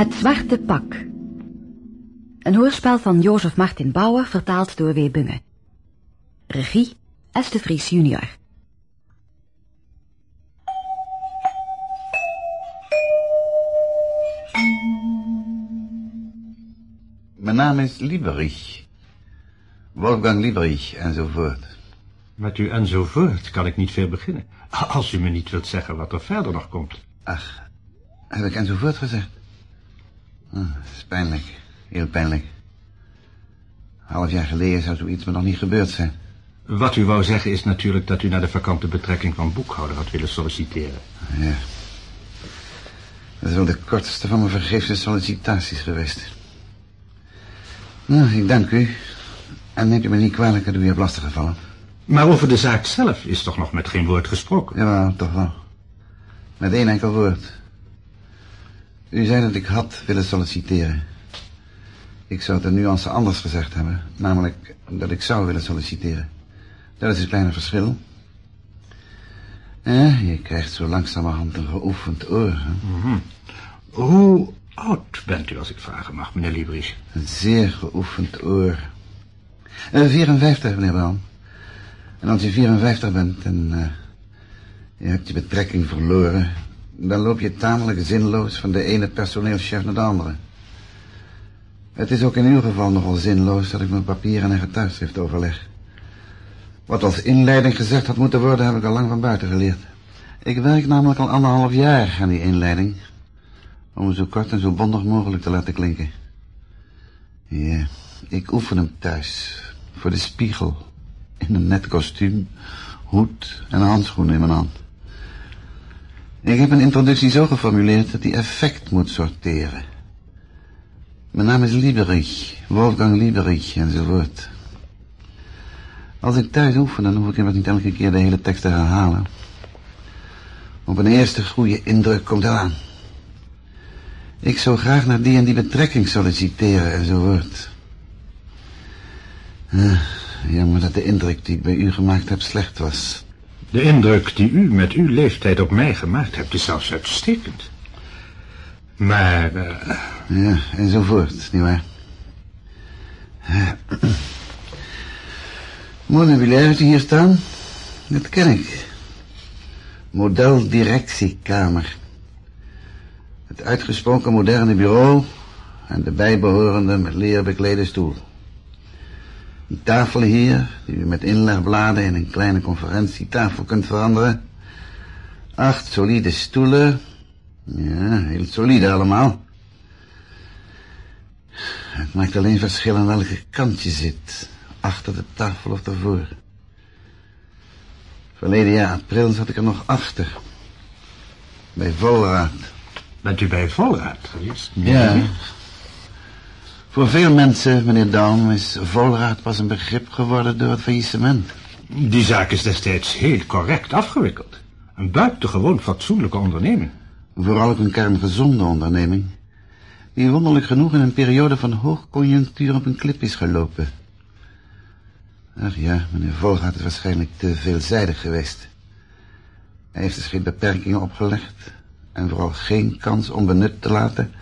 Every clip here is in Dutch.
Het Zwarte Pak. Een hoorspel van Jozef Martin Bauer, vertaald door W. Bunge. Regie, S. de Vries junior. Mijn naam is Lieberich. Wolfgang Lieberich, enzovoort. Met u enzovoort kan ik niet veel beginnen. Als u me niet wilt zeggen wat er verder nog komt. Ach, heb ik enzovoort gezegd? Oh, is pijnlijk. Heel pijnlijk. Half jaar geleden zou zoiets me nog niet gebeurd zijn. Wat u wou zeggen is natuurlijk dat u naar de vakante betrekking van boekhouder had willen solliciteren. Ja. Dat is wel de kortste van mijn vergeefse sollicitaties geweest. Nou, ik dank u. En neemt u me niet kwalijk dat u hebt lastiggevallen. Maar over de zaak zelf is toch nog met geen woord gesproken? Ja, toch wel. Met één enkel woord. U zei dat ik had willen solliciteren. Ik zou het een nuance anders gezegd hebben. Namelijk dat ik zou willen solliciteren. Dat is een kleine verschil. Eh, je krijgt zo langzamerhand een geoefend oor. Hè? Hoe oud bent u, als ik vragen mag, meneer Liebrich? Een zeer geoefend oor. Eh, 54, meneer Brown. En als je 54 bent en eh, je hebt je betrekking verloren... dan loop je tamelijk zinloos van de ene personeelschef naar de andere. Het is ook in uw geval nogal zinloos dat ik mijn papieren en getuigschrift overleg. Wat als inleiding gezegd had moeten worden, heb ik al lang van buiten geleerd. Ik werk namelijk al anderhalf jaar aan die inleiding... om zo kort en zo bondig mogelijk te laten klinken. Ja, ik oefen hem thuis, voor de spiegel... in een net kostuum, hoed en handschoenen in mijn hand. Ik heb een introductie zo geformuleerd dat die effect moet sorteren. Mijn naam is Lieberich, Wolfgang Lieberich, enzovoort. Als ik thuis oefen, dan hoef ik immers niet elke keer de hele tekst te herhalen. Op een eerste goede indruk komt het aan. Ik zou graag naar die en die betrekking solliciteren, enzovoort. Uh, jammer dat de indruk die ik bij u gemaakt heb slecht was. De indruk die u met uw leeftijd op mij gemaakt hebt is zelfs uitstekend. Maar... eh, Ja, enzovoort, nietwaar? Mooi meubilair hier staan. Dat ken ik. Model directiekamer. Het uitgesproken moderne bureau en de bijbehorende met leer beklede stoel. Die tafel hier, die u met inlegbladen in een kleine conferentietafel kunt veranderen. Acht solide stoelen. Ja, heel solide allemaal. Het maakt alleen verschil aan welke kant je zit. Achter de tafel of daarvoor. Verleden jaar april zat ik er nog achter. Bij Volraad. bent u bij Volraad geweest? Ja. Voor veel mensen, meneer Daum, is Volraad pas een begrip geworden door het faillissement. Die zaak is destijds heel correct afgewikkeld. Een buitengewoon fatsoenlijke onderneming. Vooral ook een kerngezonde onderneming. Die wonderlijk genoeg in een periode van hoogconjunctuur op een klip is gelopen. Ach ja, meneer Volgaard is waarschijnlijk te veelzijdig geweest. Hij heeft dus geen beperkingen opgelegd. En vooral geen kans om benut te laten.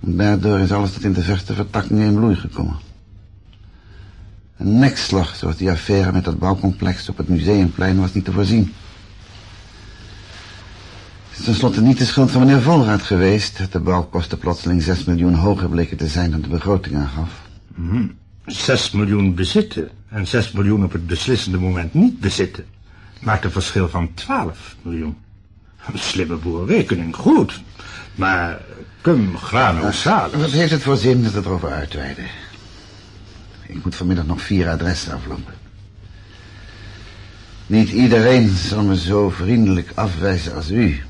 Daardoor is alles tot in de verste vertakkingen in bloei gekomen. Een nekslag, zoals die affaire met dat bouwcomplex op het museumplein was niet te voorzien. Het is tenslotte niet de schuld van meneer Volraad geweest... dat de bouwkosten plotseling 6 miljoen hoger bleken te zijn dan de begroting aangaf. Zes miljoen bezitten en zes miljoen op het beslissende moment niet bezitten... maakt een verschil van 12 miljoen. Een slimme boerenrekening, goed. Maar cum grano salis. Wat heeft het voor zin dat we erover uitweiden? Ik moet vanmiddag nog vier adressen aflopen. Niet iedereen zal me zo vriendelijk afwijzen als u.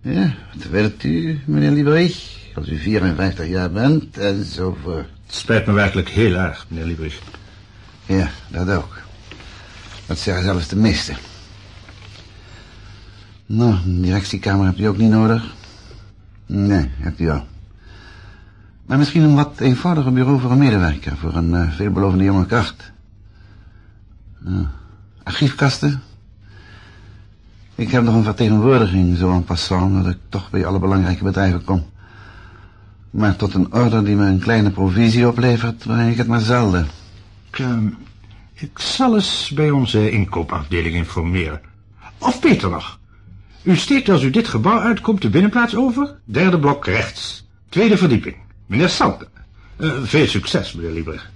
Ja, wat wilt u, meneer Lieberich? Als u 54 jaar bent, enzovoort. Het spijt me werkelijk heel erg, meneer Liebrich. Ja, dat ook. Dat zeggen zelfs de meesten. Nou, een directiekamer hebt u ook niet nodig? Nee, hebt u al. Maar misschien een wat eenvoudiger bureau voor een medewerker, voor een eh, veelbelovende jonge kracht. Ja. Archiefkasten? Ik heb nog een vertegenwoordiging, zo en passant, dat ik toch bij alle belangrijke bedrijven kom. Maar tot een order die me een kleine provisie oplevert, breng ik het maar zelden. Ik, ik zal eens bij onze inkoopafdeling informeren. Of beter nog. U steekt als u dit gebouw uitkomt de binnenplaats over. Derde blok rechts. Tweede verdieping. Meneer Salte. Eh, veel succes, meneer Lieber.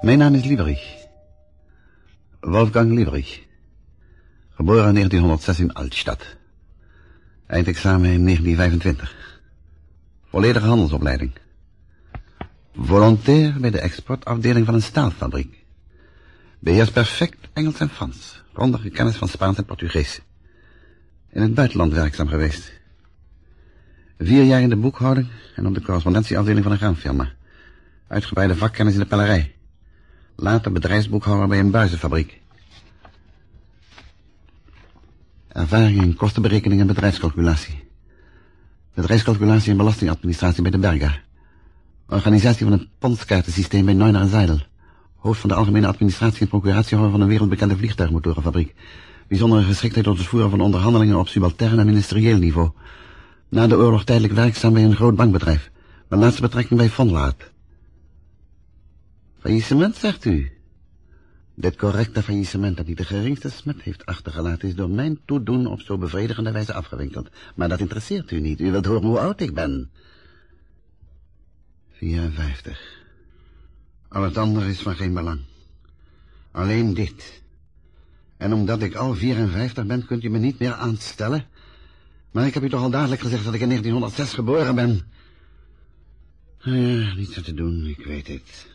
Mijn naam is Lieberich. Wolfgang Lieberich. Geboren in 1906 in Altstadt. Eindexamen in 1925. Volledige handelsopleiding. Volontair bij de exportafdeling van een staalfabriek. Beheerst perfect Engels en Frans. Grondige kennis van Spaans en Portugees. In het buitenland werkzaam geweest. Vier jaar in de boekhouding en op de correspondentieafdeling van een graanfirma. Uitgebreide vakkennis in de pellerij. Later bedrijfsboekhouder bij een buizenfabriek. Ervaring in kostenberekening en bedrijfscalculatie. Bedrijfscalculatie en belastingadministratie bij de Berga. Organisatie van het pondskaartensysteem bij Neuner en Seidel. Hoofd van de algemene administratie en procuratiehouder van een wereldbekende vliegtuigmotorenfabriek. Bijzondere geschiktheid tot het voeren van onderhandelingen op subaltern en ministerieel niveau. Na de oorlog tijdelijk werkzaam bij een groot bankbedrijf. Mijn laatste betrekking bij Von Laat. Faillissement, zegt u? Dit correcte faillissement dat niet de geringste smet heeft achtergelaten... is door mijn toedoen op zo bevredigende wijze afgewinkeld. Maar dat interesseert u niet. U wilt horen hoe oud ik ben. 54. Al het andere is van geen belang. Alleen dit. En omdat ik al 54 ben, kunt u me niet meer aanstellen. Maar ik heb u toch al dadelijk gezegd dat ik in 1906 geboren ben. Ja, niets aan te doen, ik weet het.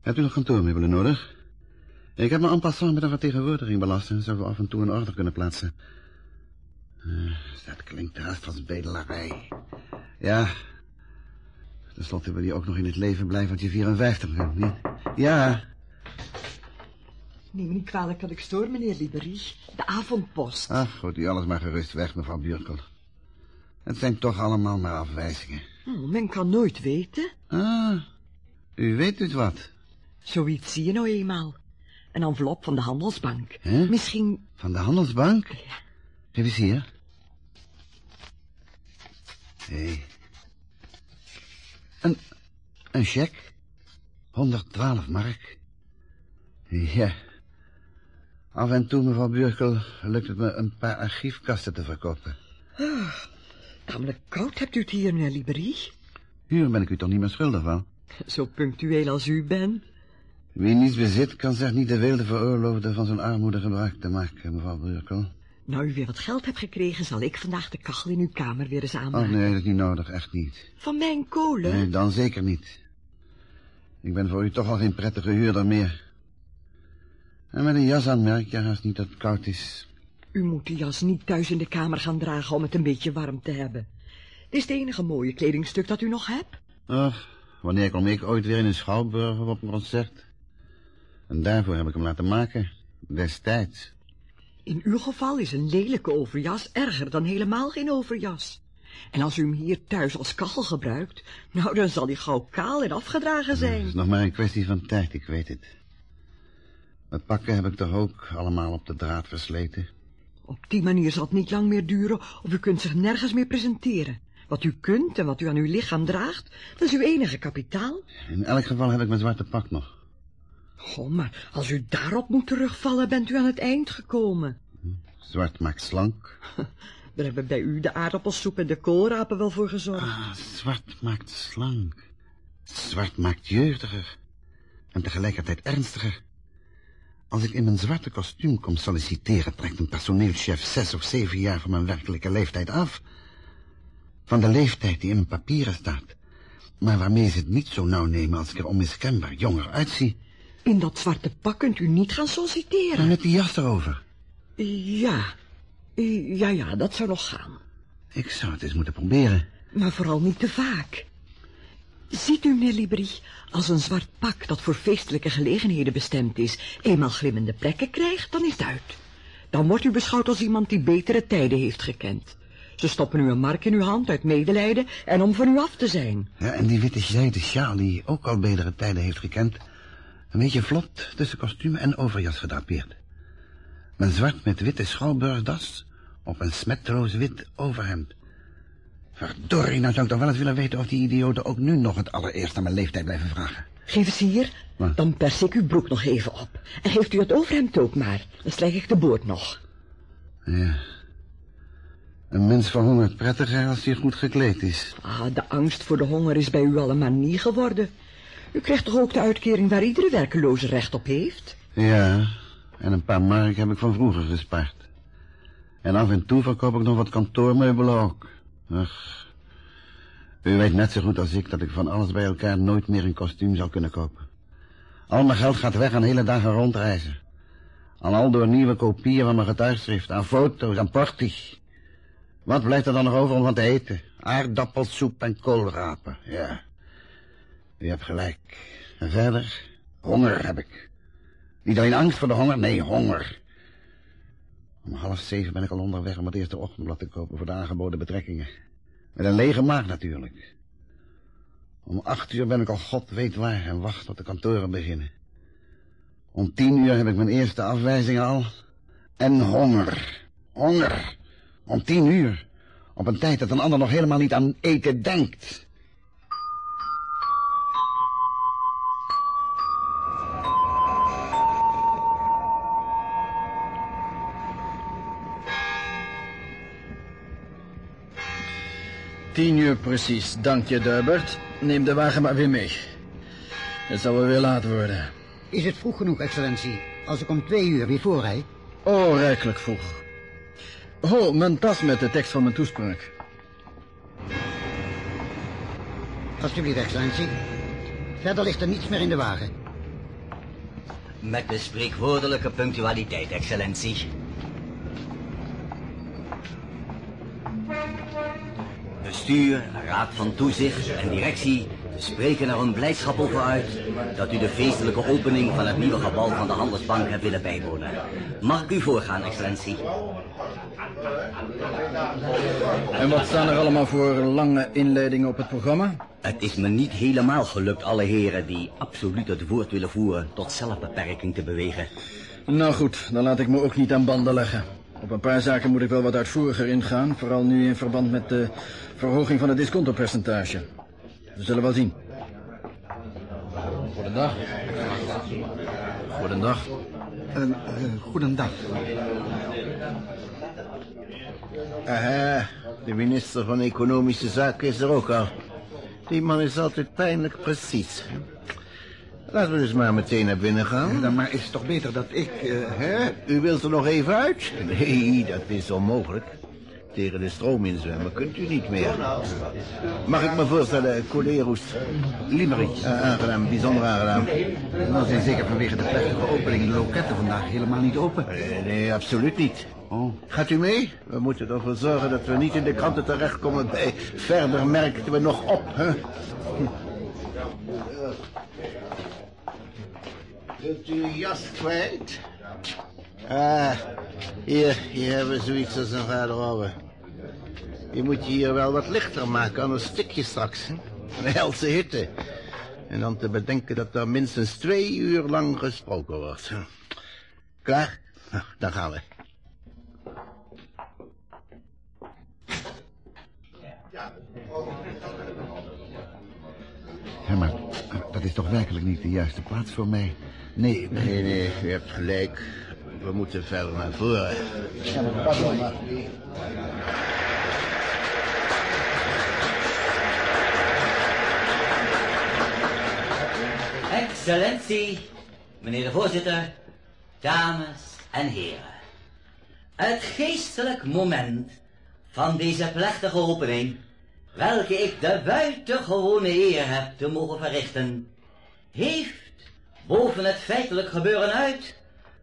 Hebt u nog kantoormeubelen nodig? Ik heb me en passant met een vertegenwoordiging belast... en zou af en toe een order kunnen plaatsen. Uh, dat klinkt haast als bedelarij. Ja. Ten slotte wil je ook nog in het leven blijven... want je 54 bent, niet? Ja. Neem me niet kwalijk dat ik stoor, meneer Liberich. De avondpost. Ach, goed, u alles maar gerust weg, mevrouw Björkel. Het zijn toch allemaal maar afwijzingen. Oh, men kan nooit weten. Ah, u weet dus wat. Zoiets zie je nou eenmaal. Een envelop van de Handelsbank. Hè? Misschien... Van de Handelsbank? Ja. Geef eens hier. Hé. Een, een cheque. 112 mark. Ja. Af en toe, mevrouw Burkel, lukt het me een paar archiefkasten te verkopen. Tamelijk koud hebt u het hier, meneer Liberich. Hier ben ik u toch niet meer schuldig van? Zo punctueel als u bent. Wie niets bezit, kan zich niet de wilde veroorloofde van zijn armoede gebruik te maken, mevrouw Burkel. Nou u weer wat geld hebt gekregen, zal ik vandaag de kachel in uw kamer weer eens aanmaken. Oh nee, dat is niet nodig, echt niet. Van mijn kolen? Nee, dan zeker niet. Ik ben voor u toch al geen prettige huurder meer. En met een jas aan merk je haast niet dat het koud is. U moet die jas niet thuis in de kamer gaan dragen om het een beetje warm te hebben. Het is het enige mooie kledingstuk dat u nog hebt. Ach, wanneer kom ik ooit weer in een schouwburg of op een concert? En daarvoor heb ik hem laten maken, destijds. In uw geval is een lelijke overjas erger dan helemaal geen overjas. En als u hem hier thuis als kachel gebruikt, nou dan zal die gauw kaal en afgedragen Het zijn. is nog maar een kwestie van tijd, ik weet het. Met pakken heb ik toch ook allemaal op de draad versleten. Op die manier zal het niet lang meer duren of u kunt zich nergens meer presenteren. Wat u kunt en wat u aan uw lichaam draagt, dat is uw enige kapitaal. In elk geval heb ik mijn zwarte pak nog. Goh, maar als u daarop moet terugvallen, bent u aan het eind gekomen. Zwart maakt slank. Daar hebben bij u de aardappelsoep en de koolrapen wel voor gezorgd. Ah, zwart maakt slank. Zwart maakt jeugdiger. En tegelijkertijd ernstiger. Als ik in mijn zwarte kostuum kom solliciteren... trekt een personeelschef zes of zeven jaar van mijn werkelijke leeftijd af. Van de leeftijd die in mijn papieren staat. Maar waarmee ze het niet zo nauw nemen als ik er onmiskenbaar jonger uitzie. In dat zwarte pak kunt u niet gaan En solliciteren. met die jas erover. Ja, ja, ja, dat zou nog gaan. Ik zou het eens moeten proberen. Maar vooral niet te vaak. Ziet u, meneer Libri, als een zwart pak dat voor feestelijke gelegenheden bestemd is... eenmaal glimmende plekken krijgt, dan is het uit. Dan wordt u beschouwd als iemand die betere tijden heeft gekend. Ze stoppen u een mark in uw hand uit medelijden en om van u af te zijn. Ja, en die witte zijde sjaal die ook al betere tijden heeft gekend. Een beetje vlot tussen kostuum en overjas gedrapeerd. Mijn zwart met witte schouwburgdas op een smetteloos wit overhemd. Verdorie, nou zou ik toch wel eens willen weten of die idioten ook nu nog het allereerst aan mijn leeftijd blijven vragen. Geef eens hier, Wat? dan pers ik uw broek nog even op. En geeft u het overhemd ook maar, dan slijk ik de boord nog. Ja. Een mens verhongert prettiger als hij goed gekleed is. Ah, de angst voor de honger is bij u al een manie geworden. U krijgt toch ook de uitkering waar iedere werkeloze recht op heeft? Ja, en een paar mark heb ik van vroeger gespaard. En af en toe verkoop ik nog wat kantoormeubelen ook. Ach, u weet net zo goed als ik dat ik van alles bij elkaar nooit meer een kostuum zou kunnen kopen. Al mijn geld gaat weg aan hele dagen rondreizen. Aan al door nieuwe kopieën van mijn getuigschrift, aan foto's, aan porties. Wat blijft er dan nog over om van te eten? Aardappelsoep en koolrapen, ja. U hebt gelijk. En verder, honger heb ik. Niet alleen angst voor de honger, nee, honger. Om half zeven ben ik al onderweg om het eerste ochtendblad te kopen voor de aangeboden betrekkingen. Met een lege maag natuurlijk. Om acht uur ben ik al god weet waar en wacht tot de kantoren beginnen. Om tien uur heb ik mijn eerste afwijzing al. En honger. Honger. Om tien uur. Op een tijd dat een ander nog helemaal niet aan eten denkt. Tien uur precies, dank je, Durbert. Neem de wagen maar weer mee. Het zal wel weer laat worden. Is het vroeg genoeg, excellentie, als ik om twee uur weer voorrijd? Oh, rijkelijk vroeg. Ho, mijn tas met de tekst van mijn toespraak. Alsjeblieft, excellentie. Verder ligt er niets meer in de wagen. Met de spreekwoordelijke punctualiteit, excellentie. Bestuur, raad van toezicht en directie spreken er hun blijdschap over uit dat u de feestelijke opening van het nieuwe gebouw van de Handelsbank hebt willen bijwonen. Mag ik u voorgaan, excellentie? En wat staan er allemaal voor lange inleidingen op het programma? Het is me niet helemaal gelukt alle heren die absoluut het woord willen voeren tot zelfbeperking te bewegen. Nou goed, dan laat ik me ook niet aan banden leggen. Op een paar zaken moet ik wel wat uitvoeriger ingaan, vooral nu in verband met de verhoging van het discontopercentage. We zullen wel zien. Goedendag. Goedendag. Uh, uh, goedendag. Aha, de minister van Economische Zaken is er ook al. Die man is altijd pijnlijk precies. Laten we dus maar meteen naar binnen gaan. Dan maar is het toch beter dat ik... eh, Hè? U wilt er nog even uit? Nee, dat is onmogelijk. Tegen de stroom inzwemmen kunt u niet meer. Mag ik me voorstellen, Colerus? Limerick. Uh, aangenaam, bijzonder aangenaam. Nou zijn zeker vanwege de plechtige opening de loketten vandaag helemaal niet open. Nee, nee, absoluut niet. Oh. Gaat u mee? We moeten ervoor zorgen dat we niet in de kranten terechtkomen bij... Verder merkten we nog op, hè? Wilt u jas kwijt? Ah, hier, hier hebben we zoiets als een garderobe. Je moet je hier wel wat lichter maken, anders stik je straks. Een helse hitte. En dan te bedenken dat er minstens twee uur lang gesproken wordt. Klaar? Nou, dan gaan we. Ja, maar dat is toch werkelijk niet de juiste plaats voor mij? Nee, Nee, nee, u hebt gelijk. We moeten verder naar voren. Excellentie, meneer de voorzitter, dames en heren. Het geestelijk moment van deze plechtige opening, welke ik de buitengewone eer heb te mogen verrichten, heeft, boven het feitelijk gebeuren uit,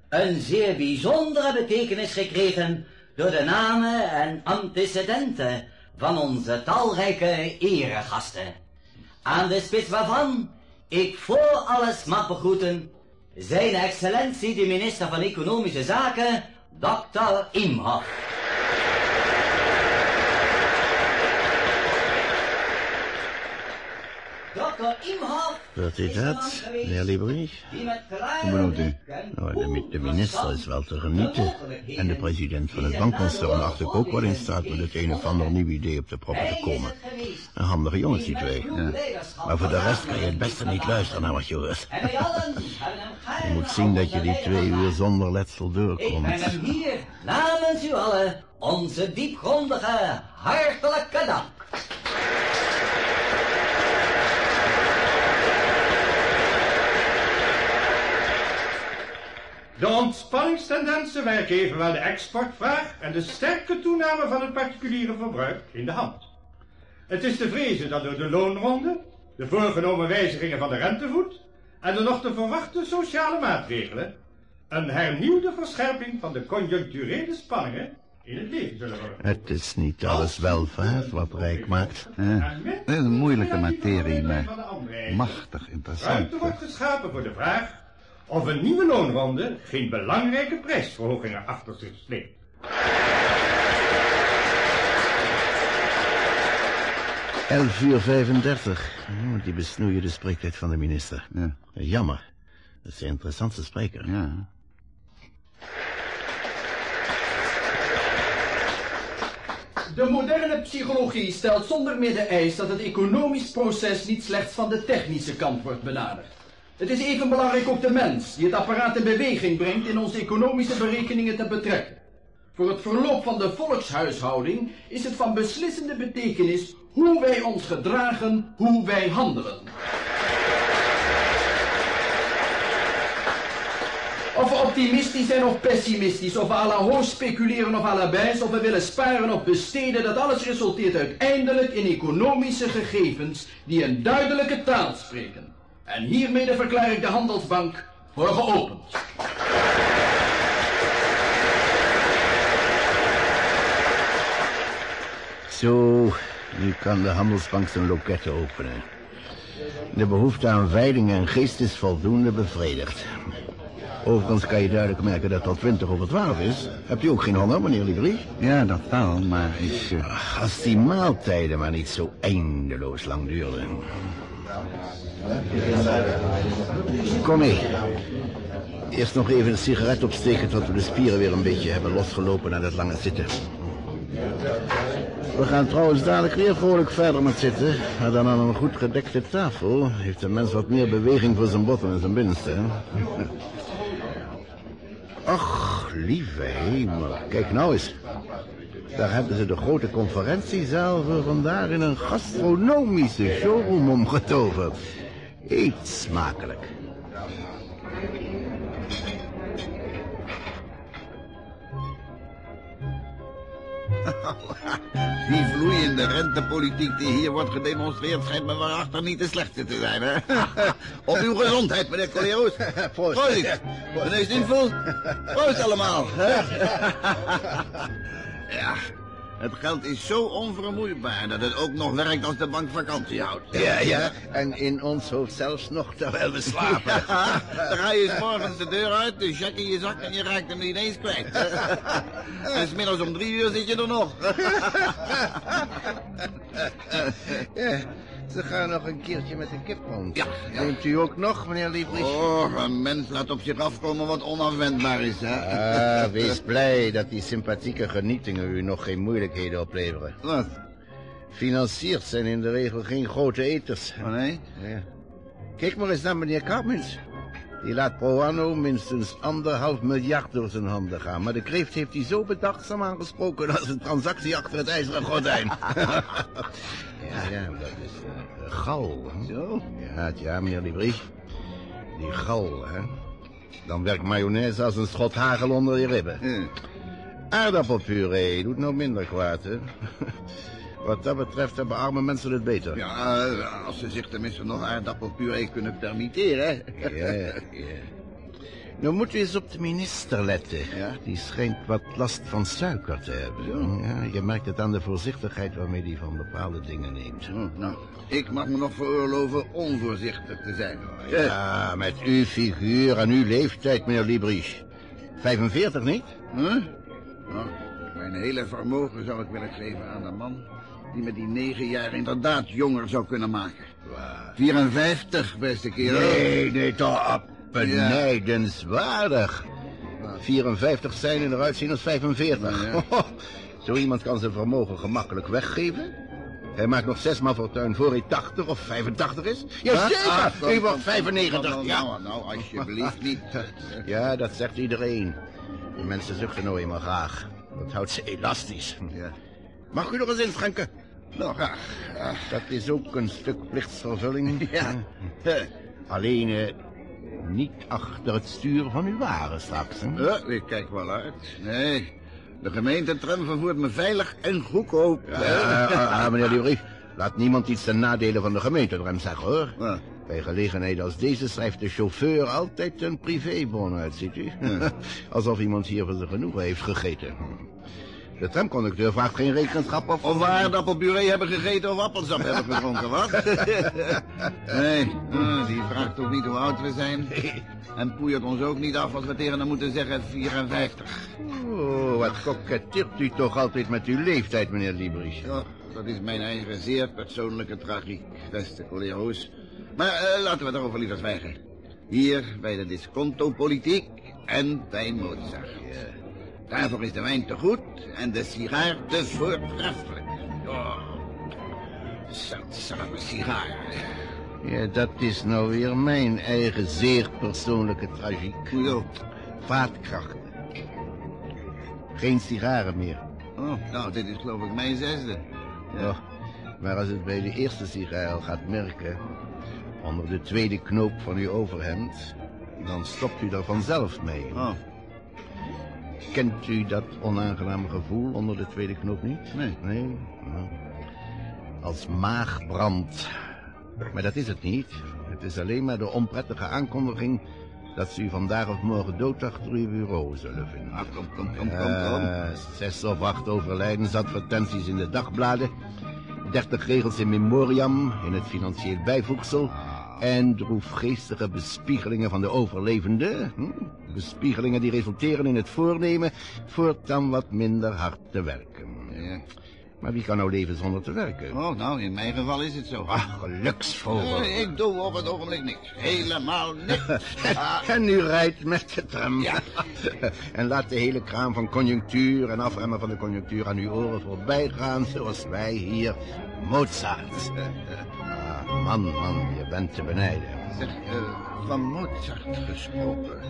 een zeer bijzondere betekenis gekregen door de namen en antecedenten van onze talrijke eregasten. Aan de spits waarvan ik voor alles mag begroeten zijn excellentie de minister van Economische Zaken, Dr. Imhoff. Wat is dat, meneer bedoelt u? Nou, de, mi- de minister is wel te genieten. En de president van het bankconcern acht ik ook wel in staat met het een of ander nieuw idee op de proppen te komen. Een handige jongens, die twee. Maar voor de rest kan je het beste niet luisteren naar wat je hoort. Je moet zien dat je die twee uur zonder letsel Ik doorkomt. breng hem hier namens u allen onze diepgrondige, hartelijke dank. De ontspanningstendensen werken evenwel de exportvraag en de sterke toename van het particuliere verbruik in de hand. Het is te vrezen dat door de loonronde, de voorgenomen wijzigingen van de rentevoet en de nog te verwachte sociale maatregelen een hernieuwde verscherping van de conjuncturele spanningen in het leven zullen worden. Het is niet alles welvaart wat rijk maakt. Is een moeilijke materie, maar machtig interessant. Ruimte wordt geschapen voor de vraag of een nieuwe loonronde geen belangrijke prijsverhogingen achter zich sleept. Elf uur 35. Oh, die besnoeide spreektijd van de minister. Ja, Jammer. Dat is de interessantste spreker. ja. De moderne psychologie stelt zonder meer de eis dat het economisch proces niet slechts van de technische kant wordt benaderd. Het is even belangrijk ook de mens, die het apparaat in beweging brengt, in onze economische berekeningen te betrekken. Voor het verloop van de volkshuishouding is het van beslissende betekenis hoe wij ons gedragen, hoe wij handelen. Of we optimistisch zijn of pessimistisch, of we à la hoog speculeren of à la baisse, of we willen sparen of besteden, dat alles resulteert uiteindelijk in economische gegevens die een duidelijke taal spreken. En hiermee verklaar ik de Handelsbank voor geopend. Zo, nu kan de Handelsbank zijn loketten openen. De behoefte aan veiling en geest is voldoende bevredigd. Overigens kan je duidelijk merken dat het al twintig over twaalf is. Hebt u ook geen honger, meneer Libri? Ja, dat wel, maar ik... eh, Als die maaltijden maar niet zo eindeloos lang duren. Kom mee. Eerst nog even een sigaret opsteken tot we de spieren weer een beetje hebben losgelopen na dat lange zitten. We gaan trouwens dadelijk weer vrolijk verder met zitten. Maar dan aan een goed gedekte tafel heeft de mens wat meer beweging voor zijn botten en zijn binnenste. Ach, lieve hemel. Kijk nou eens. Daar hebben ze de grote conferentiezaal voor vandaag in een gastronomische showroom omgetoverd. Eet smakelijk. Die vloeiende rentepolitiek die hier wordt gedemonstreerd... schijnt me waarachter niet de slechtste te zijn, hè? Op uw gezondheid, meneer Coleros. Proost. Proost. Niet vol. Proost allemaal. Ja, het geld is zo onvermoeibaar... dat het ook nog werkt als de bank vakantie houdt. Ja, ja. En in ons hoofd zelfs nog terwijl we slapen. Ja, dan ga je 's morgens de deur uit, de check in je zak en je raakt hem niet eens kwijt. En 's middags om drie uur zit je er nog. Ja, ze gaan nog een keertje met de kip rond. Ja, ja. Neemt u ook nog, meneer Liebrich? Oh, een mens laat op zich afkomen wat onafwendbaar is, hè? Ah, wees blij dat die sympathieke genietingen u nog geen moeilijkheden opleveren. Wat? Financiers zijn in de regel geen grote eters. Oh, nee? Ja. Kijk maar eens naar meneer Karmins. Die laat pro anno minstens anderhalf miljard door zijn handen gaan. Maar de kreeft heeft hij zo bedachtzaam aangesproken als een transactie achter het ijzeren gordijn. ja, ja, dat is eh, gal. hè? Zo? Ja, ja, meneer Libri. Die gal, hè. Dan werkt mayonaise als een schot hagel onder je ribben. Aardappelpuree doet nou minder kwaad, hè. Wat dat betreft hebben arme mensen het beter. Ja, eh, als ze zich tenminste nog aardappelpuree kunnen permitteren? Ja, ja. Nou moet u eens op de minister letten. Ja? Die schijnt wat last van suiker te hebben. Ja, je merkt het aan de voorzichtigheid waarmee hij van bepaalde dingen neemt. Oh, nou, ik mag me nog veroorloven onvoorzichtig te zijn. Ja, met uw figuur en uw leeftijd, meneer Liebrich. 45 niet? Huh? Nou, mijn hele vermogen zou ik willen geven aan een man die me die negen jaar inderdaad jonger zou kunnen maken. 54, beste kerel. Nee, nee, toch Ja. benijdenswaardig. 54 zijn en eruit zien als 45. Ja. Zo iemand kan zijn vermogen gemakkelijk weggeven. Hij maakt nog zes maal fortuin voor hij 80 of 85 is. Ah, Jazeker, kom, hij wordt 95. Nou, Ja. nou, nou, alsjeblieft niet. ja, dat zegt iedereen. De mensen zuchten nou eenmaal graag. Dat houdt ze elastisch. Ja. Mag u nog eens inschenken? Nou, graag. Ja. Dat is ook een stuk plichtsvervulling. Ja. Alleen eh, niet achter het stuur van uw wagen straks. Hè? Ja, ik kijk wel uit. Nee, de gemeentetram vervoert me veilig en goedkoop. Ja, eh, eh, meneer Dury, laat niemand iets ten nadele van de gemeenterem zeggen, hoor. Ja. Bij gelegenheden als deze schrijft de chauffeur altijd een privébon uit, ziet u? Alsof iemand hier voor zijn genoegen heeft gegeten. De tramconducteur vraagt geen rekenschap of... Of we aardappelpuree hebben gegeten of appelsap hebben gedronken, wat? nee, eh, die vraagt ook niet hoe oud we zijn. En poeiert ons ook niet af als we tegen hem moeten zeggen 54. Oh, wat koketteert u toch altijd met uw leeftijd, meneer Liebrich. Ja, dat is mijn eigen zeer persoonlijke tragiek, beste collega's. Maar eh, laten we daarover liever zwijgen. Hier bij de disconto-politiek en bij Mozart. Daarvoor is de wijn te goed en de sigaar te voortreffelijk. Oh, zeldzame sigaar. Ja, dat is nou weer mijn eigen zeer persoonlijke tragiek. Vaatkracht. Geen sigaren meer. Oh, nou, dit is geloof ik mijn zesde. Ja. Maar als het bij de eerste sigaar al gaat merken... onder de tweede knoop van uw overhemd... dan stopt u er vanzelf mee. Oh, Kent u dat onaangename gevoel onder de tweede knoop niet? Nee. Nee? Nou. Als maagbrand. Maar dat is het niet. Het is alleen maar de onprettige aankondiging... dat ze u vandaag of morgen dood achter uw bureau zullen vinden. ah, kom, kom, kom, kom, kom. Eh, zes of acht overlijdensadvertenties in de dagbladen. Dertig regels in memoriam, in het financieel bijvoegsel. En droefgeestige bespiegelingen van de overlevende. Hm? Bespiegelingen die resulteren in het voornemen voortaan wat minder hard te werken. Ja. Maar wie kan nou leven zonder te werken? Oh, nou, in mijn geval is het zo. Ach, geluksvogel. Eh, ik doe op het ogenblik niks. Helemaal niks. Ah, En u rijdt met de tram. Ja. en laat de hele kraam van conjunctuur en afremmen van de conjunctuur aan uw oren voorbij gaan, zoals wij hier Mozart. Man, man, je bent te benijden. zeg, eh, van Mozart gesproken.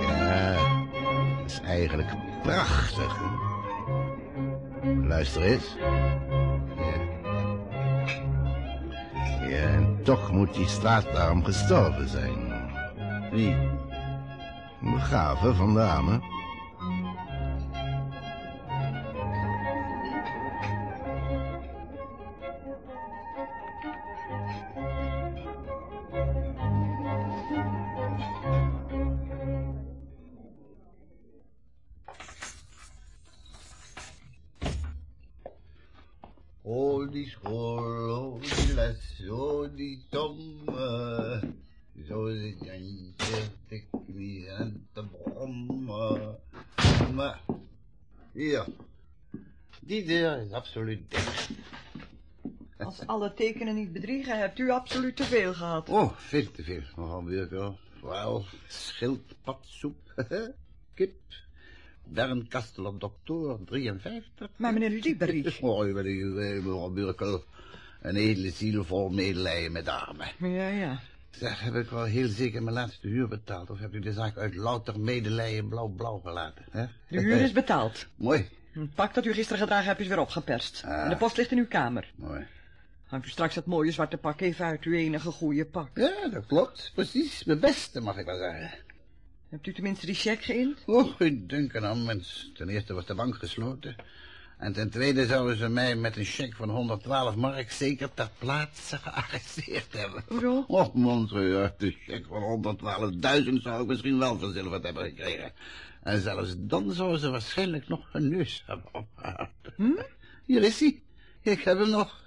Ja, dat is eigenlijk prachtig. hè? Luister eens. Ja. Ja, en toch moet die straatarm gestorven zijn. Wie? Begraven van de dame. Hier, die deur is absoluut dicht. Als alle tekenen niet bedriegen, hebt u absoluut te veel gehad. Oh, veel te veel. Nogal weer wel. Vooral schildpadsoep, kip, bernkastel op dokter, 53. Maar meneer Lieberich... Oh, ik ben een mevrouw Burkel. Een edele ziel vol medelijden met armen. Ja, ja. Zeg, heb ik wel heel zeker mijn laatste huur betaald? Of heb u de zaak uit louter medelijden blauw-blauw gelaten? Hè? De huur is betaald. Mooi, Het pak dat u gisteren gedragen hebt is weer opgeperst. Ah. En de post ligt in uw kamer. mooi. Hangt u straks dat mooie zwarte pak even uit uw enige goede pak. Ja, dat klopt. Precies, mijn beste, mag ik wel zeggen. Hebt u tenminste die cheque geïnd? Oh, geen denken aan, mens. Ten eerste was de bank gesloten. En ten tweede zouden ze mij met een cheque van 112 mark zeker ter plaatse gearresteerd hebben. Hoezo? Och, montreur, de cheque van 112.000 zou ik misschien wel verzilverd hebben gekregen. En zelfs dan zouden ze waarschijnlijk nog hun neus hebben opgehaald. Hier is hij. Ik heb hem nog.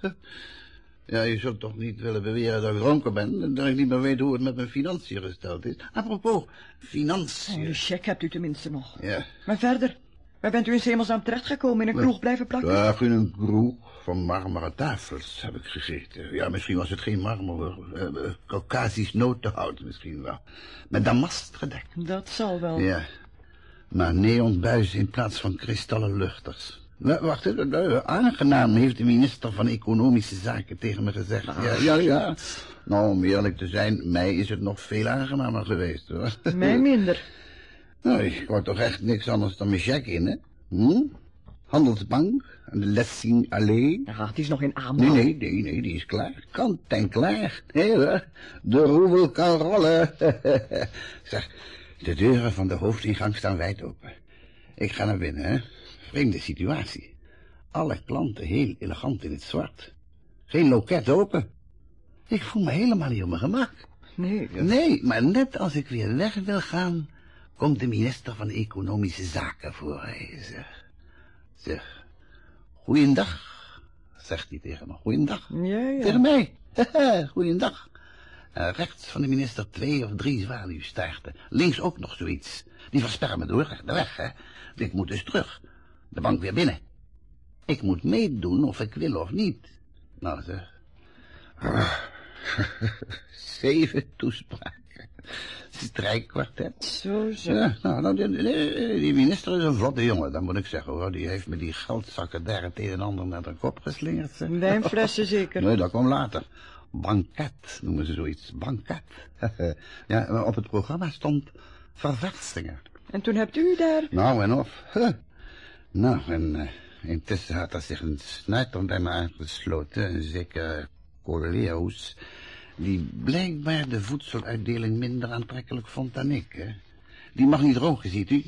Ja, je zult toch niet willen beweren dat ik dronken ben... en dat ik niet meer weet hoe het met mijn financiën gesteld is. Apropos, Oh, financiën. de cheque hebt u tenminste nog. Ja, Maar verder, Waar bent u in Hemelsnaam terechtgekomen? In een kroeg blijven plakken? Ja, in een kroeg van marmeren tafels heb ik gegeten. Ja, misschien was het geen marmer. Uh, Caucasisch notenhout misschien wel. Met damast gedekt. Dat zal wel. Ja. Maar neonbuizen in plaats van kristallen luchters. Nou, wacht even, aangenaam heeft de minister van Economische Zaken tegen me gezegd. Ja, ja, ja. Nou, om eerlijk te zijn, mij is het nog veel aangenamer geweest, hoor. Mij minder. Nou, ik word toch echt niks anders dan mijn check in, hè? Hm? Handelsbank en de Lessing Allee. Ja, het is nog in aanbouw. Nee, nee, nee, nee, die is klaar. Kant en klaar. Nee hoor, de roebel kan rollen. zeg, de deuren van de hoofdingang staan wijd open. Ik ga naar binnen, hè. Vreemde situatie. Alle klanten heel elegant in het zwart. Geen loket open. Ik voel me helemaal niet op mijn gemak. Nee. Nee, maar net als ik weer weg wil gaan, komt de minister van Economische Zaken voorreizen. Zeg, goeiedag, zegt hij tegen me. Goeiedag. Ja, ja. Tegen mij. goeiedag. Uh, rechts van de minister twee of drie zwaluwstaarten. Links ook nog zoiets. Die versperren me door de weg, hè. Ik moet dus terug. De bank weer binnen. Ik moet meedoen of ik wil of niet. Nou zeg. Zeven toespraken. Strijkkwartet. Zo, zo. Ja, nou, nou die, die, minister is een vlotte jongen, dat moet ik zeggen hoor. Die heeft me die geldzakken daar het een en ander naar de kop geslingerd. Wijnflessen zeker? Nee, dat kwam later. Banket noemen ze zoiets. Banket. ja, op het programma stond verversingen. En toen hebt u daar... Nou, en of. Huh. Nou, en uh, intussen had er zich een snuiter bij me aangesloten. Een zeker Corleus die blijkbaar de voedseluitdeling minder aantrekkelijk vond dan ik. Hè. Die mag niet roken, ziet u?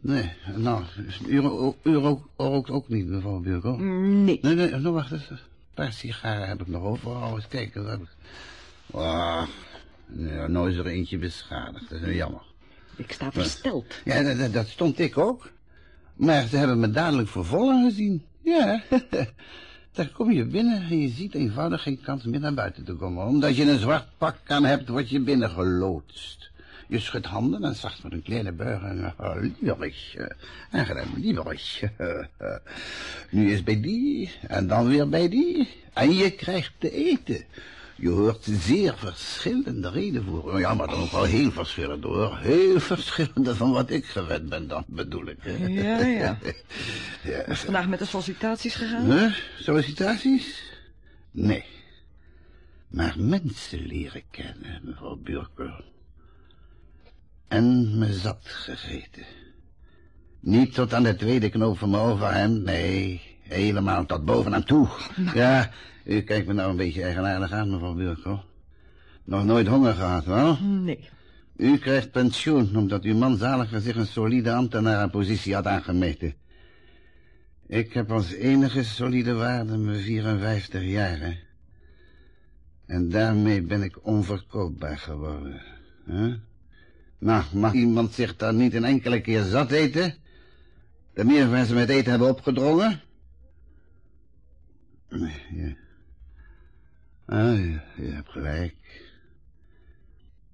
Nee, nou, u, rookt ook niet, mevrouw Burgo? Nee. Nee, nee, nou wacht eens. Een paar sigaren heb ik nog over. Oh, eens kijken. Wat heb ik... Oh, ja, nou is er eentje beschadigd. Dat is jammer. Ik sta versteld. Ja, dat, dat stond ik ook. Maar ze hebben me dadelijk vervolgen gezien. Ja, daar kom je binnen en je ziet eenvoudig geen kans meer naar buiten te komen. Omdat je een zwart pak aan hebt, word je binnen geloodst. Je schudt handen en zacht met een kleine buiging. Oh, lieverig, aangenaam, lieverig. nu is bij die en dan weer bij die. En je krijgt te eten. Je hoort zeer verschillende redenvoeringen. Ja, maar dan ook wel heel verschillend hoor. Heel verschillende van wat ik gewend ben, dan bedoel ik. Ja, ja. ja. Is vandaag met de sollicitaties gegaan? Huh? Sollicitaties? Nee. Maar mensen leren kennen, mevrouw Burker. En me zat gegeten. Niet tot aan de tweede knoop van mijn overhemd, nee. Helemaal tot bovenaan toe. Ja, u kijkt me nou een beetje eigenaardig aan, mevrouw Burko. Nog nooit honger gehad, wel? Nee. U krijgt pensioen omdat uw man zaliger zich een solide ambtenarenpositie had aangemeten. Ik heb als enige solide waarde mijn 54 jaren. En daarmee ben ik onverkoopbaar geworden. Huh? Nou, mag iemand zich dan niet een enkele keer zat eten? De meer mensen met eten hebben opgedrongen? Nee, ja. Ah, je hebt gelijk.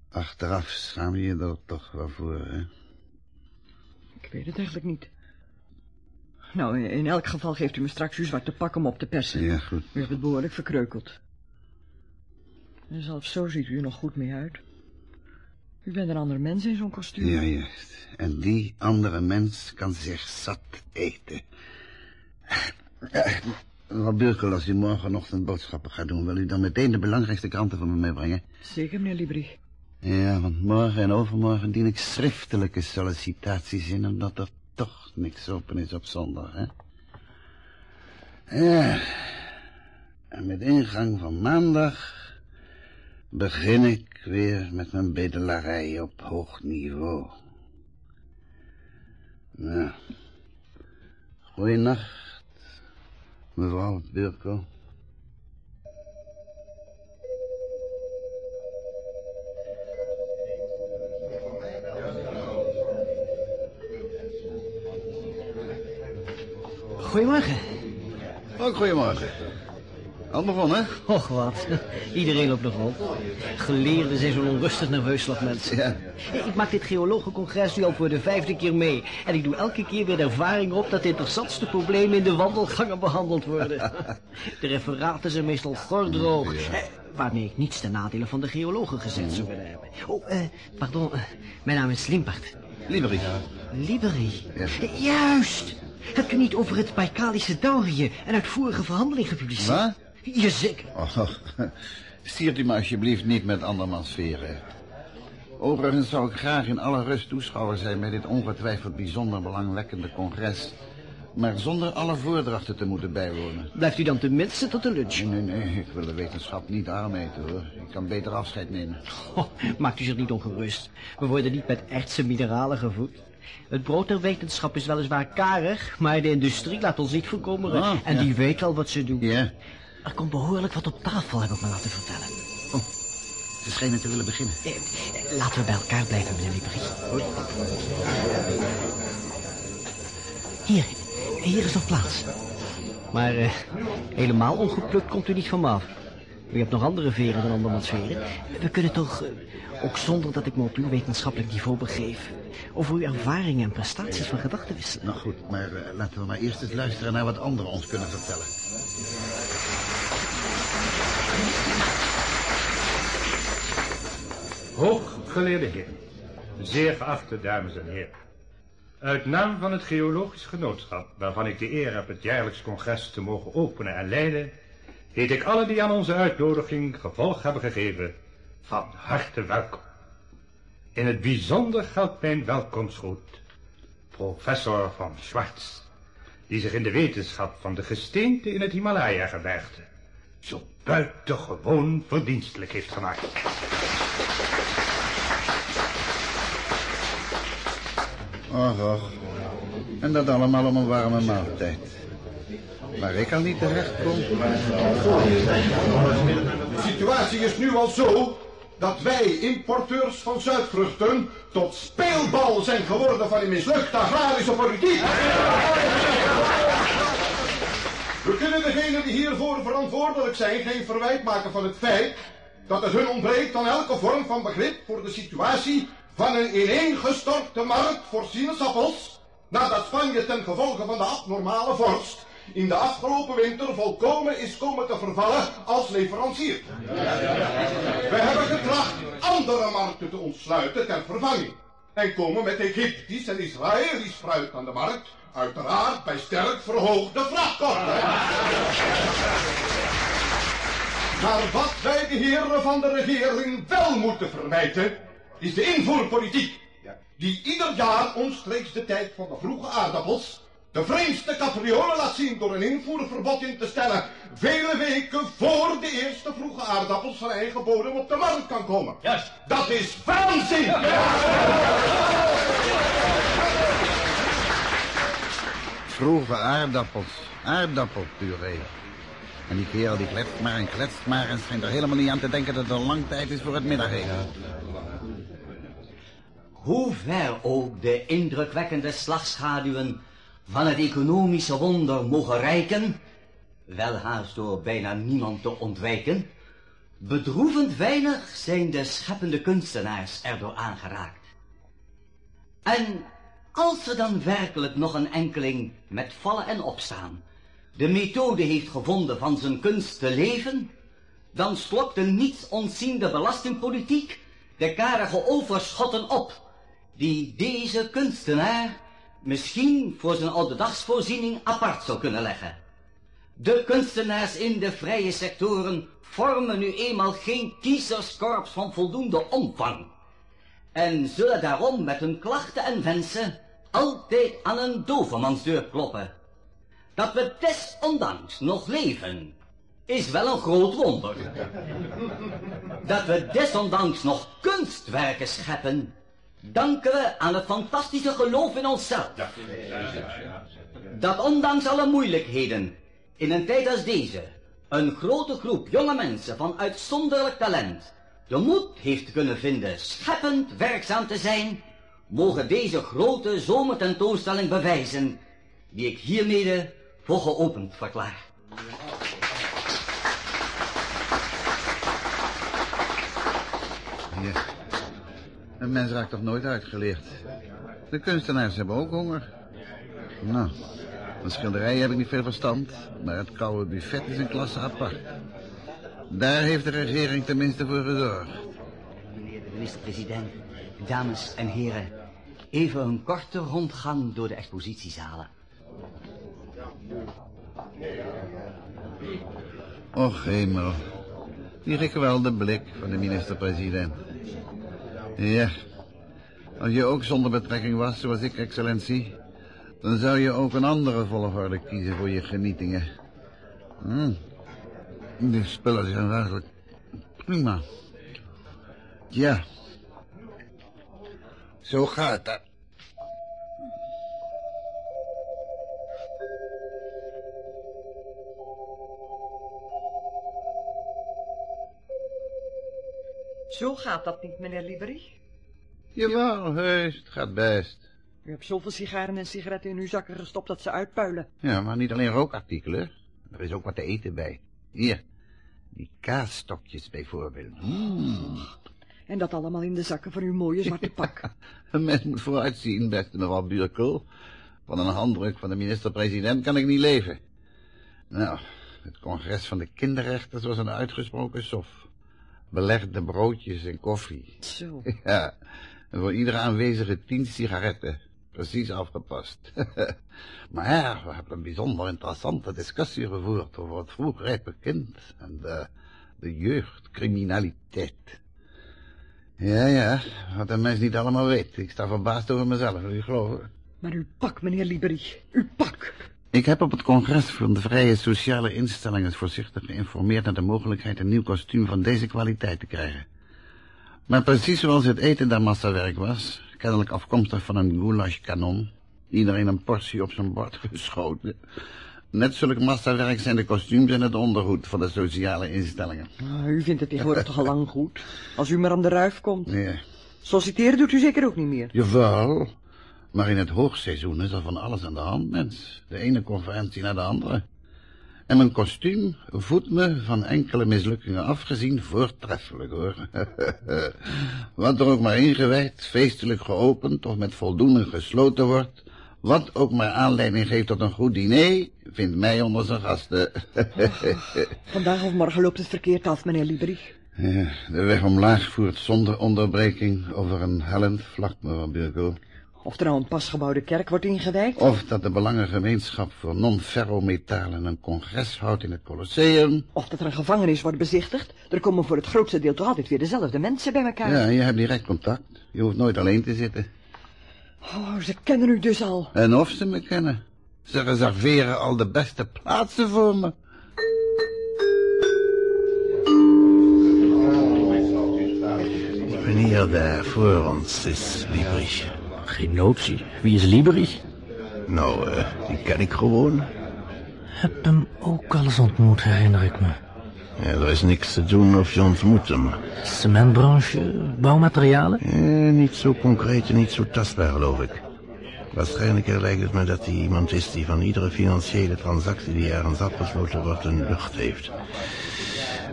Achteraf schaam je er toch wel voor, hè? Ik weet het eigenlijk niet. Nou, in elk geval geeft u me straks uw zwarte pak om op te persen. Ja, goed. U hebt het behoorlijk verkreukeld. En zelfs zo ziet u er nog goed mee uit. U bent een andere mens in zo'n kostuum. Ja, juist. En die andere mens kan zich zat eten. Wat Burkel, als u morgenochtend boodschappen gaat doen... wil u dan meteen de belangrijkste kranten van me meebrengen? Zeker, meneer Libri. Ja, want morgen en overmorgen dien ik schriftelijke sollicitaties in... omdat er toch niks open is op zondag, hè? Ja, en met ingang van maandag... begin ik weer met mijn bedelarij op hoog niveau. Nou, goeienacht, mevrouw Burko. Goedemorgen. Ook goedemorgen. Al begonnen? Och wat, iedereen loopt nog rond. Geleerden zijn zo'n onrustig nerveus slag mensen. Ja. Ik maak dit geologencongres nu al voor de vijfde keer mee. En ik doe elke keer weer de ervaring op dat de interessantste problemen in de wandelgangen behandeld worden. De referaten zijn meestal gordroog. Eh, waarmee ik niets ten nadele van de geologen gezet zou willen hebben. Oh, eh, pardon, eh, mijn naam is Slimpert. Lieberie. Liberie. Ja. Juist. Hebt u niet over het Baikalische Daurië een uitvoerige verhandeling gepubliceerd? Wat? Jazeker. Oh, stiert u me alsjeblieft niet met andermans veren. Overigens zou ik graag in alle rust toeschouwer zijn bij dit ongetwijfeld bijzonder belangwekkende congres. Maar zonder alle voordrachten te moeten bijwonen. Blijft u dan tenminste tot de lunch? Nee, nee, nee, ik wil de wetenschap niet arm eten hoor. Ik kan beter afscheid nemen. Oh, maakt u zich niet ongerust. We worden niet met ertse mineralen gevoed. Het brood der wetenschap is weliswaar karig, maar de industrie laat ons niet voorkomen. Ah, en ja. die weet al wat ze doen. Ja, Er komt behoorlijk wat op tafel, heb ik me laten vertellen. ze schijnen te willen beginnen. Eh, eh, laten we bij elkaar blijven, meneer Libri. Hier, hier is nog plaats. Maar eh, helemaal ongeplukt komt u niet van me af. U hebt nog andere veren dan andermans veren. We kunnen toch, ook zonder dat ik me op uw wetenschappelijk niveau begeef... over uw ervaringen en prestaties van gedachten wisselen. Nou goed, maar laten we maar eerst eens luisteren naar wat anderen ons kunnen vertellen. Hooggeleerde heren, zeer geachte dames en heren. Uit naam van het Geologisch Genootschap, waarvan ik de eer heb het jaarlijks congres te mogen openen en leiden, heet ik allen die aan onze uitnodiging gevolg hebben gegeven, van harte welkom. In het bijzonder geldt mijn welkomstgroet, professor van Schwartz, die zich in de wetenschap van de gesteente in het Himalaya-gebergte zo buitengewoon verdienstelijk heeft gemaakt. Och, och. En dat allemaal om een warme maaltijd. Waar ik al niet terecht kom. De situatie is nu al zo dat wij, importeurs van zuidvruchten, tot speelbal zijn geworden van die mislukte agrarische politiek. We kunnen degenen die hiervoor verantwoordelijk zijn geen verwijt maken van het feit dat het hun ontbreekt aan elke vorm van begrip voor de situatie van een ineengestorte markt voor sinaasappels, nadat Spanje ten gevolge van de abnormale vorst in de afgelopen winter volkomen is komen te vervallen als leverancier. We hebben getracht andere markten te ontsluiten ter vervanging. En komen met Egyptisch en Israëlisch fruit aan de markt, uiteraard bij sterk verhoogde vrachtkosten. Maar wat wij de heren van de regering wel moeten verwijten, is de invoerpolitiek. Die ieder jaar omstreeks de tijd van de vroege aardappels de vreemdste capriolen laat zien door een invoerverbod in te stellen. Vele weken voor de eerste vroege aardappels van eigen bodem op de markt kan komen. Juist. Dat is waanzin! Vroege aardappels. Aardappelpuree. En die kerel die kletst maar en kletst maar en schijnt er helemaal niet aan te denken dat het al lang tijd is voor het middageten. Hoe ver ook de indrukwekkende slagschaduwen van het economische wonder mogen reiken, wel haast door bijna niemand te ontwijken, bedroevend weinig zijn de scheppende kunstenaars erdoor aangeraakt. En als er dan werkelijk nog een enkeling met vallen en opstaan de methode heeft gevonden van zijn kunst te leven, dan slokt de niets ontziende belastingpolitiek de karige overschotten op, die deze kunstenaar misschien voor zijn ouderdagsvoorziening apart zou kunnen leggen. De kunstenaars in de vrije sectoren vormen nu eenmaal geen kiezerskorps van voldoende omvang. En zullen daarom met hun klachten en wensen altijd aan een dovermansdeur kloppen. Dat we desondanks nog leven, is wel een groot wonder. Dat we desondanks nog kunstwerken scheppen, danken we aan het fantastische geloof in onszelf. Dat ondanks alle moeilijkheden, in een tijd als deze, een grote groep jonge mensen van uitzonderlijk talent de moed heeft kunnen vinden scheppend werkzaam te zijn, mogen deze grote zomertentoonstelling bewijzen, die ik hiermede voor geopend verklaar. Een mens raakt toch nooit uitgeleerd. De kunstenaars hebben ook honger. Nou, van schilderij heb ik niet veel verstand, maar het koude buffet is een klasse apart. Daar heeft de regering tenminste voor gezorgd. Meneer de minister-president, dames en heren. Even een korte rondgang door de expositiezalen. Och, hemel. Die de blik van de minister-president. Ja, als je ook zonder betrekking was, zoals ik, excellentie... dan zou je ook een andere volgorde kiezen voor je genietingen. Hm. Die spullen zijn werkelijk prima. Ja. Zo gaat dat. Zo gaat dat niet, meneer Liberi. Jawel, heus, het gaat best. U hebt zoveel sigaren en sigaretten in uw zakken gestopt dat ze uitpuilen. Ja, maar niet alleen rookartikelen. Er is ook wat te eten bij. Hier, die kaasstokjes bijvoorbeeld. Mm. En dat allemaal in de zakken van uw mooie zwarte pak. Een mens moet vooruitzien, beste mevrouw Burkel. Van een handdruk van de minister-president kan ik niet leven. Nou, het congres van de kinderrechters was een uitgesproken sof. Belegde broodjes en koffie. Zo. Ja, en voor iedere aanwezige tien sigaretten. Precies afgepast. maar ja, we hebben een bijzonder interessante discussie gevoerd over het vroegrijpe kind en de, de jeugdcriminaliteit. Ja, ja, wat een mens niet allemaal weet. Ik sta verbaasd over mezelf, wil je geloven? Maar uw pak, meneer Liberi, uw pak. Ik heb op het congres van de Vrije Sociale Instellingen voorzichtig geïnformeerd naar de mogelijkheid een nieuw kostuum van deze kwaliteit te krijgen. Maar precies zoals het eten daar massawerk was, kennelijk afkomstig van een goulashkanon, iedereen een portie op zijn bord geschoten. Net zulk massawerk zijn de kostuums en het ondergoed van de sociale instellingen. Ah, u vindt het tegenwoordig toch al lang goed, als u maar aan de ruif komt. Ja. Solliciteren doet u zeker ook niet meer. Jawel, maar in het hoogseizoen is er van alles aan de hand, mens. De ene conferentie naar de andere. En mijn kostuum voedt me van enkele mislukkingen afgezien voortreffelijk, hoor. Wat er ook maar ingewijd, feestelijk geopend of met voldoening gesloten wordt... wat ook maar aanleiding geeft tot een goed diner... vindt mij onder zijn gasten. Vandaag of morgen loopt het verkeerd af, meneer Liberi. ja, de weg omlaag voert zonder onderbreking over een hellend vlak, mevrouw Burgo. Of er nou een pasgebouwde kerk wordt ingewijd. Of dat de Belangengemeenschap voor non-ferrometalen een congres houdt in het Colosseum. Of dat er een gevangenis wordt bezichtigd. Er komen voor het grootste deel toch altijd weer dezelfde mensen bij elkaar. Ja, je hebt direct contact. Je hoeft nooit alleen te zitten. Oh, ze kennen u dus al. En of ze me kennen. Ze reserveren al de beste plaatsen voor me. Meneer daar voor ons is Liebrich. Geen notie. Wie is Lieberich? Nou, eh, die ken ik gewoon. Heb hem ook al eens ontmoet, herinner ik me. Ja, er is niks te doen of je ontmoet hem. Cementbranche, bouwmaterialen? Eh, niet zo concreet en niet zo tastbaar, geloof ik. Waarschijnlijk lijkt het me dat hij iemand is die van iedere financiële transactie die ergens afgesloten wordt een lucht heeft.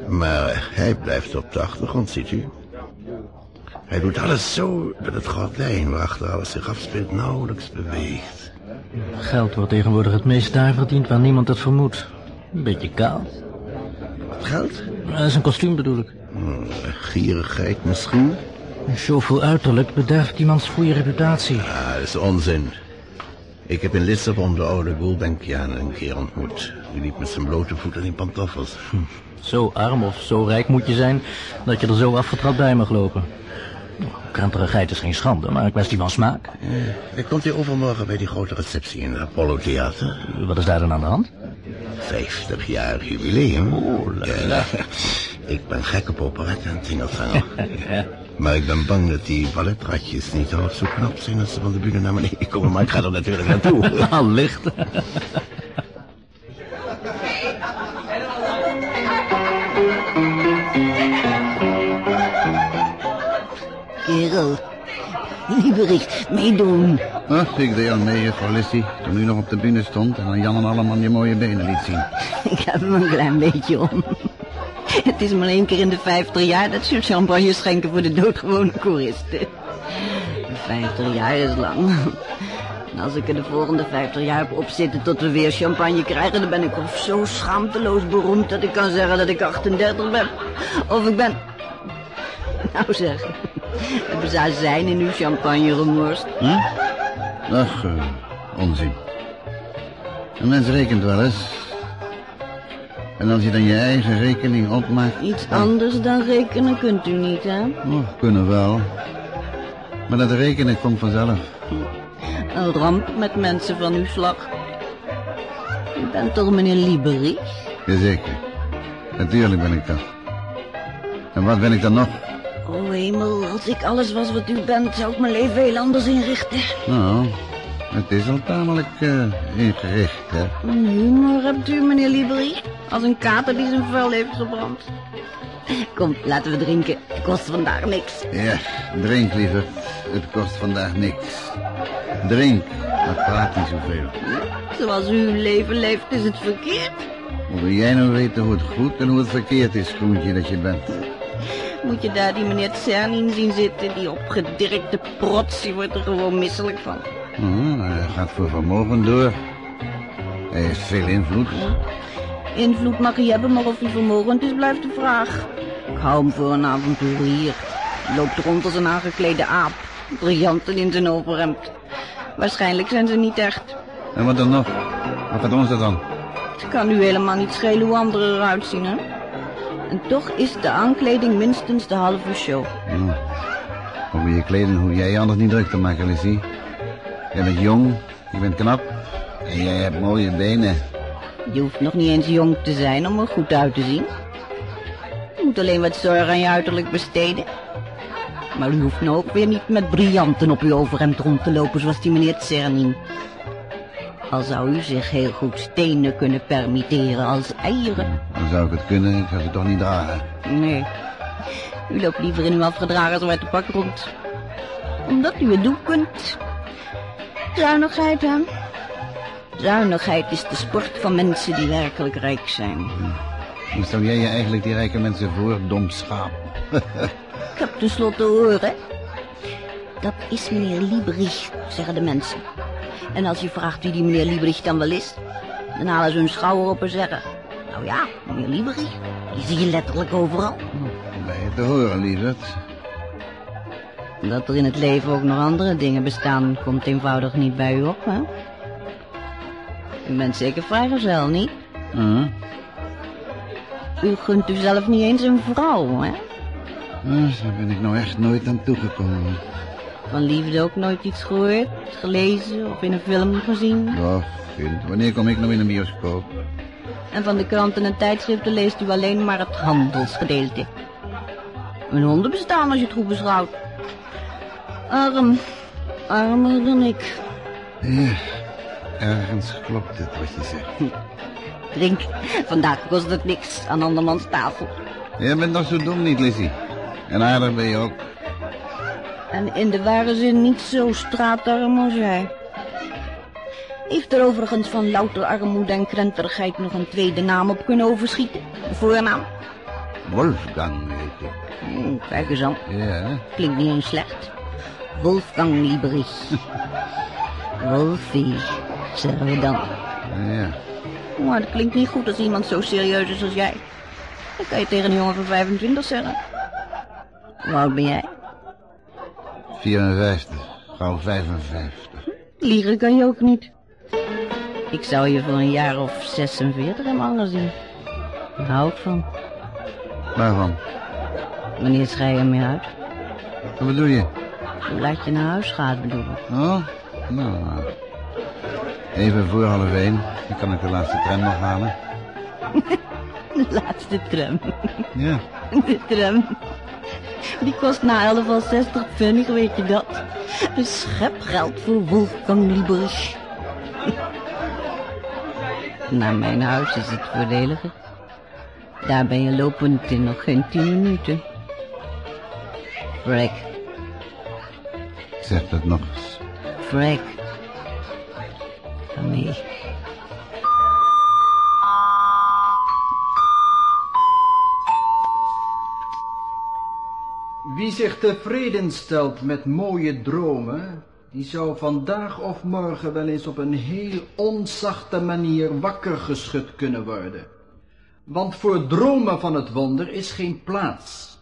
Maar hij blijft op de achtergrond, ziet u. Hij doet alles zo dat het gordijn waarachter alles zich afspeelt nauwelijks beweegt. Geld wordt tegenwoordig het meest daar verdiend waar niemand het vermoedt. Een beetje kaal. Geld? Dat is een kostuum bedoel ik. Hmm, gierigheid misschien? Showvol uiterlijk bederft iemands goede reputatie. Ah, dat is onzin. Ik heb in Lissabon de oude Gulbenkian een keer ontmoet. Die liep met zijn blote voeten in pantoffels. Hm. Zo arm of zo rijk moet je zijn dat je er zo afgetrapt bij mag lopen. Kranterigheid is geen schande, maar een kwestie van smaak. Ik komt hier overmorgen bij die grote receptie in het Apollo Theater. Wat is daar dan aan de hand? 50 jaar jubileum. Oh, ja, ik ben gek op operette en tingeltangel. ja. Maar ik ben bang dat die balletratjes niet half zo knap zijn als ze van de bühne naar beneden komen. Maar ik ga er natuurlijk naartoe. Allicht. Kerel. Lieberich, meedoen. Ach, ik deed al mee, juffrouw Lissy. Toen u nog op de bühne stond en aan Jan en Alleman je mooie benen liet zien. Ik heb hem een klein beetje om. Het is maar één keer in de vijftig jaar dat ze champagne schenken voor de doodgewone toeristen. Vijftig jaar is lang. En als ik er de volgende vijftig jaar op opzitten tot we weer champagne krijgen... dan ben ik of zo schaamteloos beroemd dat ik kan zeggen dat ik 38 ben. Of ik ben... Nou zeg, hebben ze zijn in uw champagne gemorst? Ach, eh, onzin. Een mens rekent wel eens. En als je dan je eigen rekening opmaakt... Iets anders dan rekenen kunt u niet, hè? Oh, kunnen wel. Maar dat rekenen komt vanzelf. Een ramp met mensen van uw slag. U bent toch meneer Lieberich? Jazeker. Natuurlijk ben ik dat. En wat ben ik dan nog? Oh hemel, als ik alles was wat u bent, zou ik mijn leven heel anders inrichten. Nou, het is al tamelijk eh, ingericht, hè? Een humor hebt u, meneer Lieberich. Als een kater die zijn vuil heeft gebrand. Kom, laten we drinken. Het kost vandaag niks. Ja, drink liever. Het kost vandaag niks. Drink, maar praat niet zoveel. Zoals u uw leven leeft, is het verkeerd. Hoe wil jij nou weten hoe het goed en hoe het verkeerd is, groentje dat je bent? Moet je daar die meneer Tsernin zien zitten, die opgedirkte prots, die wordt er gewoon misselijk van. Hij gaat voor vermogen door. Hij heeft veel invloed. Invloed mag hij hebben, maar of hij vermogend is, blijft de vraag. Ik hou hem voor een avonturier. Loopt rond als een aangeklede aap. Briljanten in zijn overhemd. Waarschijnlijk zijn ze niet echt. En wat dan nog? Wat gaat ons dat dan? Het kan u helemaal niet schelen hoe anderen eruit zien, hè? En toch is de aankleding minstens de halve show. Hm. Over je kleden hoef jij je anders niet druk te maken, Lizzie. Jij bent jong, je bent knap en jij hebt mooie benen. Je hoeft nog niet eens jong te zijn om er goed uit te zien. Je moet alleen wat zorg aan je uiterlijk besteden. Maar u hoeft nou ook weer niet met briljanten op uw overhemd rond te lopen zoals die meneer Tsernin. Al zou u zich heel goed stenen kunnen permitteren als eieren. Dan zou ik het kunnen, ik ga ze toch niet dragen. Nee, u loopt liever in uw afgedragen zwarte pak rond. Omdat u het doen kunt. Zuinigheid, hè? Zuinigheid is de sport van mensen die werkelijk rijk zijn. Hoe stel jij je eigenlijk die rijke mensen voor, dom schaap? Ik heb tenslotte horen. Dat is meneer Lieberich, zeggen de mensen. En als je vraagt wie die meneer Lieberich dan wel is, dan halen ze hun schouder op en zeggen... Nou ja, meneer Lieberich, die zie je letterlijk overal. Ben je te horen, lieverd? Dat er in het leven ook nog andere dingen bestaan, komt eenvoudig niet bij u op, hè? U bent zeker vrijgezel, niet? Uh U gunt u zelf niet eens een vrouw, hè? Dus daar ben ik nou echt nooit aan toegekomen. Van liefde ook nooit iets gehoord, gelezen of in een film gezien? Ja, kind, wanneer kom ik nou in een bioscoop? En van de kranten en tijdschriften leest u alleen maar het handelsgedeelte. Een honden bestaan als je het goed beschouwt. Arm, armer dan ik. Ja, ergens klopt het wat je zegt. Drink, vandaag kost het niks aan andermans tafel. Jij bent nog zo dom niet, Lizzie. En aardig ben je ook. En in de ware zin niet zo straatarm als jij. Heeft er overigens van louter armoede en krenterigheid nog een tweede naam op kunnen overschieten? Een voornaam? Wolfgang heet ik. Hmm, kijk eens aan. Ja, Klinkt niet eens slecht. Wolfgang Lieberich. Wolfie, zeggen we dan. ja. Maar dat klinkt niet goed als iemand zo serieus is als jij. Dat kan je tegen een jongen van 25 zeggen. Hoe oud ben jij? 54, gauw 55. Liegen kan je ook niet. Ik zou je voor een jaar of 46 hebben aangezien. Daar hou ik van. Waarvan? Wanneer schrijf je meer uit? Wat bedoel je? Laat je naar huis gaat, bedoel ik. Oh, nou, nou. Even voor half één. Dan kan ik de laatste tram nog halen. De laatste tram. Ja. De tram. Die kost na 11 al 60 pfennig, weet je dat? Een schep geld voor Wolfgang Lieberich. Naar mijn huis is het voordeliger. Daar ben je lopend in nog geen 10 minuten. Frank, Zeg dat nog eens. Frank. Ga mee. Zich tevreden stelt met mooie dromen, die zou vandaag of morgen wel eens op een heel onzachte manier wakker geschud kunnen worden. Want voor dromen van het wonder is geen plaats.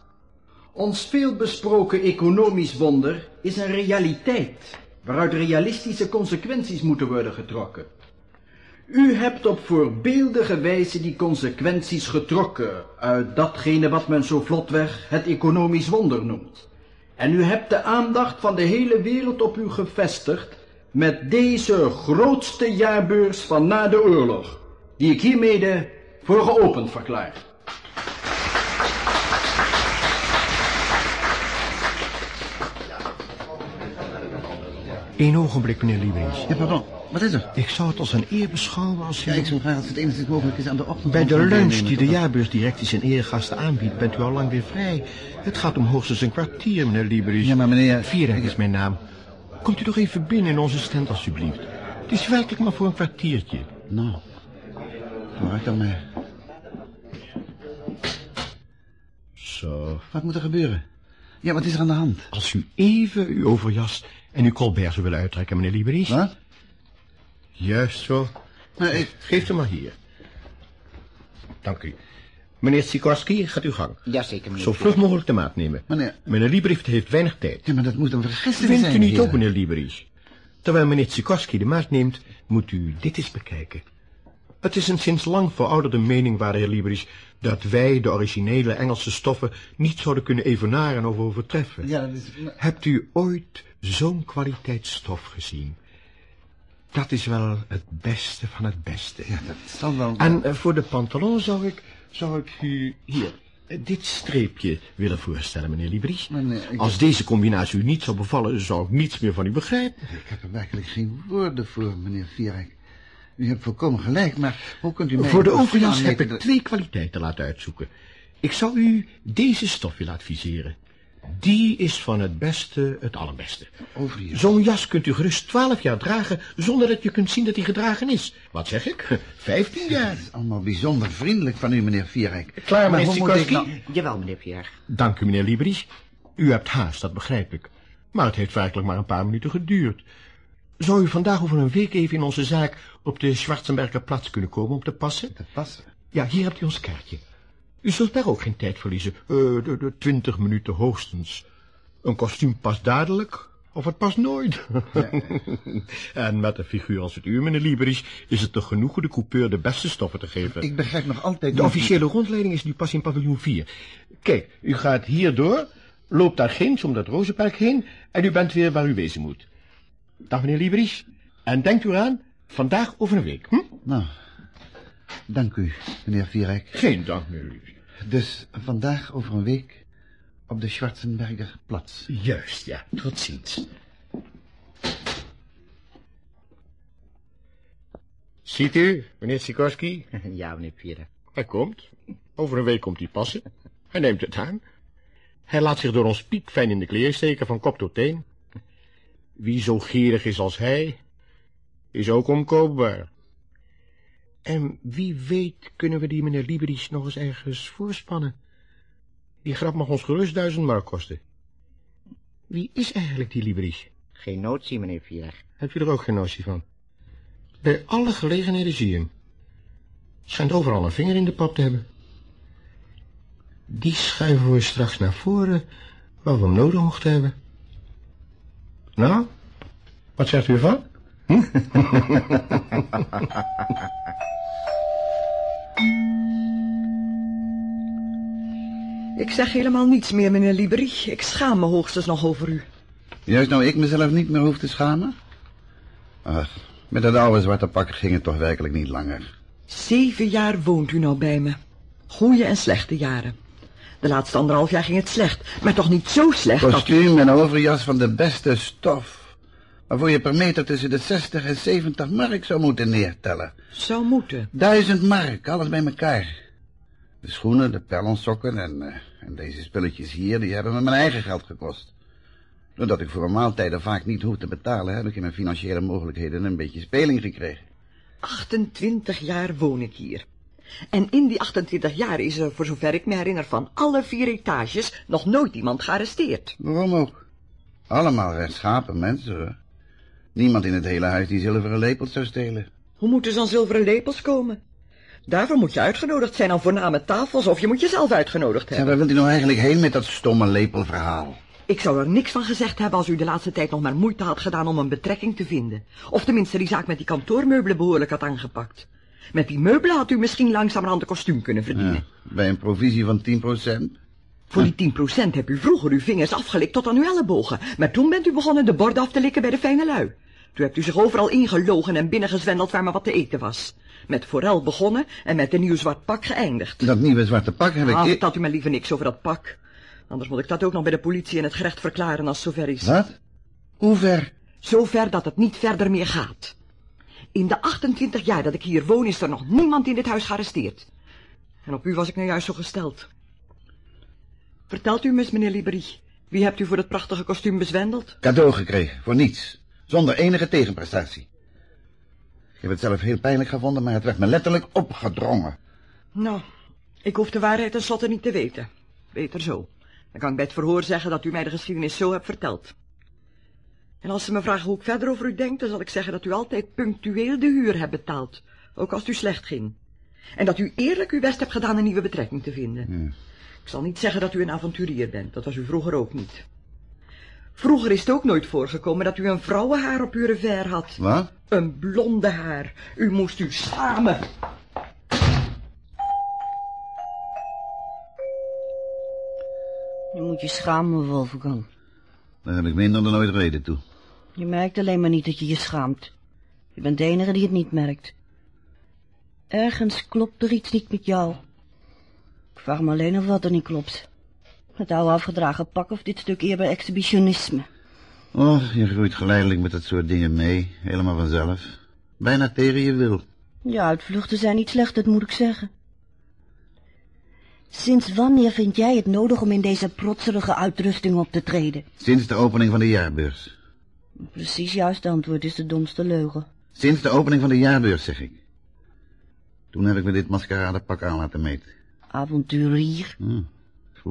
Ons veelbesproken economisch wonder is een realiteit, waaruit realistische consequenties moeten worden getrokken. U hebt op voorbeeldige wijze die consequenties getrokken uit datgene wat men zo vlotweg het economisch wonder noemt. En u hebt de aandacht van de hele wereld op u gevestigd met deze grootste jaarbeurs van na de oorlog, die ik hiermede voor geopend verklaar. Eén ogenblik, meneer Liebrings. Ja, pardon. Wat is er? Ik zou het als een eer beschouwen als u... Ja, ik zou graag als het enigszins mogelijk is aan de ochtend... Bij de lunch die de jaarbeursdirectie zijn eregasten aanbiedt, bent u al lang weer vrij. Het gaat om hoogstens een kwartier, meneer Liebrings. Ja, maar meneer... Vierek is mijn naam. Komt u toch even binnen in onze stand, alstublieft. Het is werkelijk maar voor een kwartiertje. Nou, vooruit dan maar. Zo. Wat moet er gebeuren? Ja, wat is er aan de hand? Als u even uw overjas en uw colbert zou willen uittrekken, meneer Liebrings. Wat? Juist zo. Nou, ik... Geef hem maar hier. Dank u. Meneer Sikorski, gaat uw gang. Jazeker, meneer. Zo vlug mogelijk de maat nemen. Meneer... Meneer heeft weinig tijd. Ja, maar dat moet een vergisting Vindt zijn, u niet heren. ook, meneer Liebrings? Terwijl meneer Sikorski de maat neemt, moet u dit eens bekijken. Het is een sinds lang verouderde mening, waarde heer Liebrings, dat wij de originele Engelse stoffen niet zouden kunnen evenaren of overtreffen. Ja, dat is... Hebt u ooit zo'n kwaliteitsstof gezien? Dat is wel het beste van het beste. Ja, dat zal wel... En eh, voor de pantalon zou ik, zou ik u hier eh, dit streepje willen voorstellen, meneer ik- Als deze combinatie u niet zou bevallen, zou ik niets meer van u begrijpen. Ik heb er werkelijk geen woorden voor, meneer Vierek. U hebt volkomen gelijk, maar hoe kunt u mij... Voor de overjas heb ik twee kwaliteiten laten uitzoeken. Ik zou u deze stof willen adviseren. Die is van het beste het allerbeste. Zo'n jas kunt u gerust twaalf jaar dragen, zonder dat je kunt zien dat hij gedragen is. Wat zeg ik? Vijftien jaar. Het is allemaal bijzonder vriendelijk van u, meneer Vierek. Klaar, Maar meneer hoe moet ik Sikorski? nou- Jawel, meneer Pierre. Dank u, meneer Libries. U hebt haast, dat begrijp ik. Maar het heeft werkelijk maar een paar minuten geduurd. Zou u vandaag over een week even in onze zaak op de Schwarzenberger plaats kunnen komen om te passen? Te passen? Ja, hier hebt u ons kaartje. U zult daar ook geen tijd verliezen. Eh, de, de twintig minuten hoogstens. Een kostuum past dadelijk, of het past nooit. en met een figuur als het u, meneer Libris, is het toch genoeg de coupeur de beste stoffen te geven. Ik begrijp nog altijd De niet- officiële rondleiding is nu pas in paviljoen 4. Kijk, u gaat hier door, loopt daar ginds om dat rozenpark heen... en u bent weer waar u wezen moet. Dag, meneer Libris. En denkt u aan, vandaag over een week, hm? Nou, dank u, meneer Vierek. Geen dank, meneer Libris. Dus vandaag over een week op de Schwarzenberger plaats. Juist, ja. Tot ziens. Ziet u, meneer Sikorski? Ja, meneer Pierre. Hij komt. Over een week komt hij passen. Hij neemt het aan. Hij laat zich door ons piekfijn in de kleren steken van kop tot teen. Wie zo gierig is als hij, is ook omkoopbaar. En wie weet kunnen we die meneer Libris nog eens ergens voorspannen. Die grap mag ons gerust duizend mark kosten. Wie is eigenlijk die Libris? Geen notie, meneer Pierre. Heb je er ook geen notie van? Bij alle gelegenheden zie je hem. Schijnt overal een vinger in de pap te hebben. Die schuiven we straks naar voren, waar we hem nodig mochten hebben. Nou, wat zegt u ervan? Hm? Ik zeg helemaal niets meer, meneer Libri. Ik schaam me hoogstens nog over u. Juist nou ik mezelf niet meer hoef te schamen? Ach, met dat oude zwarte pak ging het toch werkelijk niet langer. Zeven jaar woont u nou bij me. Goeie en slechte jaren. De laatste anderhalf jaar ging het slecht, maar toch niet zo slecht dat... Kostuum en overjas van de beste stof. Waarvoor je per meter tussen de 60 en 70 mark zou moeten neertellen. Zou moeten. Duizend mark, alles bij elkaar. De schoenen, de perlonsokken en, eh, en deze spulletjes hier, die hebben me mijn eigen geld gekost. Doordat ik voor een maaltijden vaak niet hoef te betalen, heb ik in mijn financiële mogelijkheden een beetje speling gekregen. 28 jaar woon ik hier. En in die 28 jaar is er, voor zover ik me herinner, van alle vier etages nog nooit iemand gearresteerd. Waarom ook? Allemaal rechtschapen mensen, hoor. Niemand in het hele huis die zilveren lepels zou stelen. Hoe moeten ze aan zilveren lepels komen? Daarvoor moet je uitgenodigd zijn aan voorname tafels of je moet jezelf uitgenodigd Ja, hebben. waar wilt u nou eigenlijk heen met dat stomme lepelverhaal? Ik zou er niks van gezegd hebben als u de laatste tijd nog maar moeite had gedaan om een betrekking te vinden. Of tenminste die zaak met die kantoormeubelen behoorlijk had aangepakt. Met die meubelen had u misschien langzamerhand een kostuum kunnen verdienen. Ja, bij een provisie van 10 procent? Voor die 10% heb u vroeger uw vingers afgelikt tot aan uw ellebogen. Maar toen bent u begonnen de borden af te likken bij de fijne lui. Toen hebt u zich overal ingelogen en binnengezwendeld waar maar wat te eten was. Met forel begonnen en met een nieuw zwart pak geëindigd. Dat nieuwe zwarte pak heb ik... Ah, vertelt u maar liever niks over dat pak. Anders moet ik dat ook nog bij de politie en het gerecht verklaren als het zover is. Wat? Hoe ver? Zover dat het niet verder meer gaat. In de 28 jaar dat ik hier woon is er nog niemand in dit huis gearresteerd. En op u was ik nou juist zo gesteld. Vertelt u me eens, meneer Liberi, wie hebt u voor dat prachtige kostuum bezwendeld? Cadeau gekregen, voor niets. Zonder enige tegenprestatie. Ik heb het zelf heel pijnlijk gevonden, maar het werd me letterlijk opgedrongen. Nou, ik hoef de waarheid tenslotte niet te weten. Beter zo. Dan kan ik bij het verhoor zeggen dat u mij de geschiedenis zo hebt verteld. En als ze me vragen hoe ik verder over u denk, dan zal ik zeggen dat u altijd punctueel de huur hebt betaald. Ook als het u slecht ging. En dat u eerlijk uw best hebt gedaan een nieuwe betrekking te vinden. Ik zal niet zeggen dat u een avonturier bent. Dat was u vroeger ook niet. Vroeger is het ook nooit voorgekomen dat u een vrouwenhaar op uw revers had. Wat? Een blonde haar. U moest u schamen. Je moet je schamen, Wolfgang. Daar heb ik minder dan ooit reden toe. Je merkt alleen maar niet dat je je schaamt. Je bent de enige die het niet merkt. Ergens klopt er iets niet met jou. Ik vraag me alleen af wat er niet klopt. Het oude afgedragen pak of dit stuk eerder exhibitionisme. Oh, je groeit geleidelijk met dat soort dingen mee, helemaal vanzelf. Bijna tegen je wil. Je uitvluchten zijn niet slecht, dat moet ik zeggen. Sinds wanneer vind jij het nodig om in deze protserige uitrusting op te treden? Sinds de opening van de jaarbeurs. Precies juist antwoord is de domste leugen. Sinds de opening van de jaarbeurs, zeg ik. Toen heb ik me dit maskeradepak aan laten meten. Avonturier, Hm.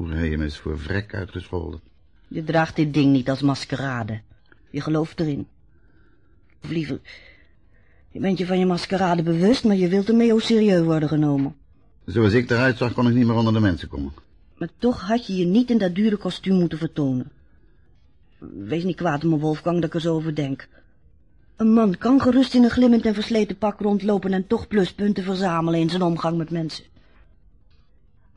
Heb je me voor vrek uitgescholden. je draagt dit ding niet als maskerade. Je gelooft erin. Of liever, je bent je van je maskerade bewust, maar je wilt ermee ook serieus worden genomen. Zoals ik eruit zag, kon ik niet meer onder de mensen komen. Maar toch had je je niet in dat dure kostuum moeten vertonen. Wees niet kwaad om me, Wolfgang, dat ik er zo over denk. Een man kan gerust in een glimmend en versleten pak rondlopen en toch pluspunten verzamelen in zijn omgang met mensen.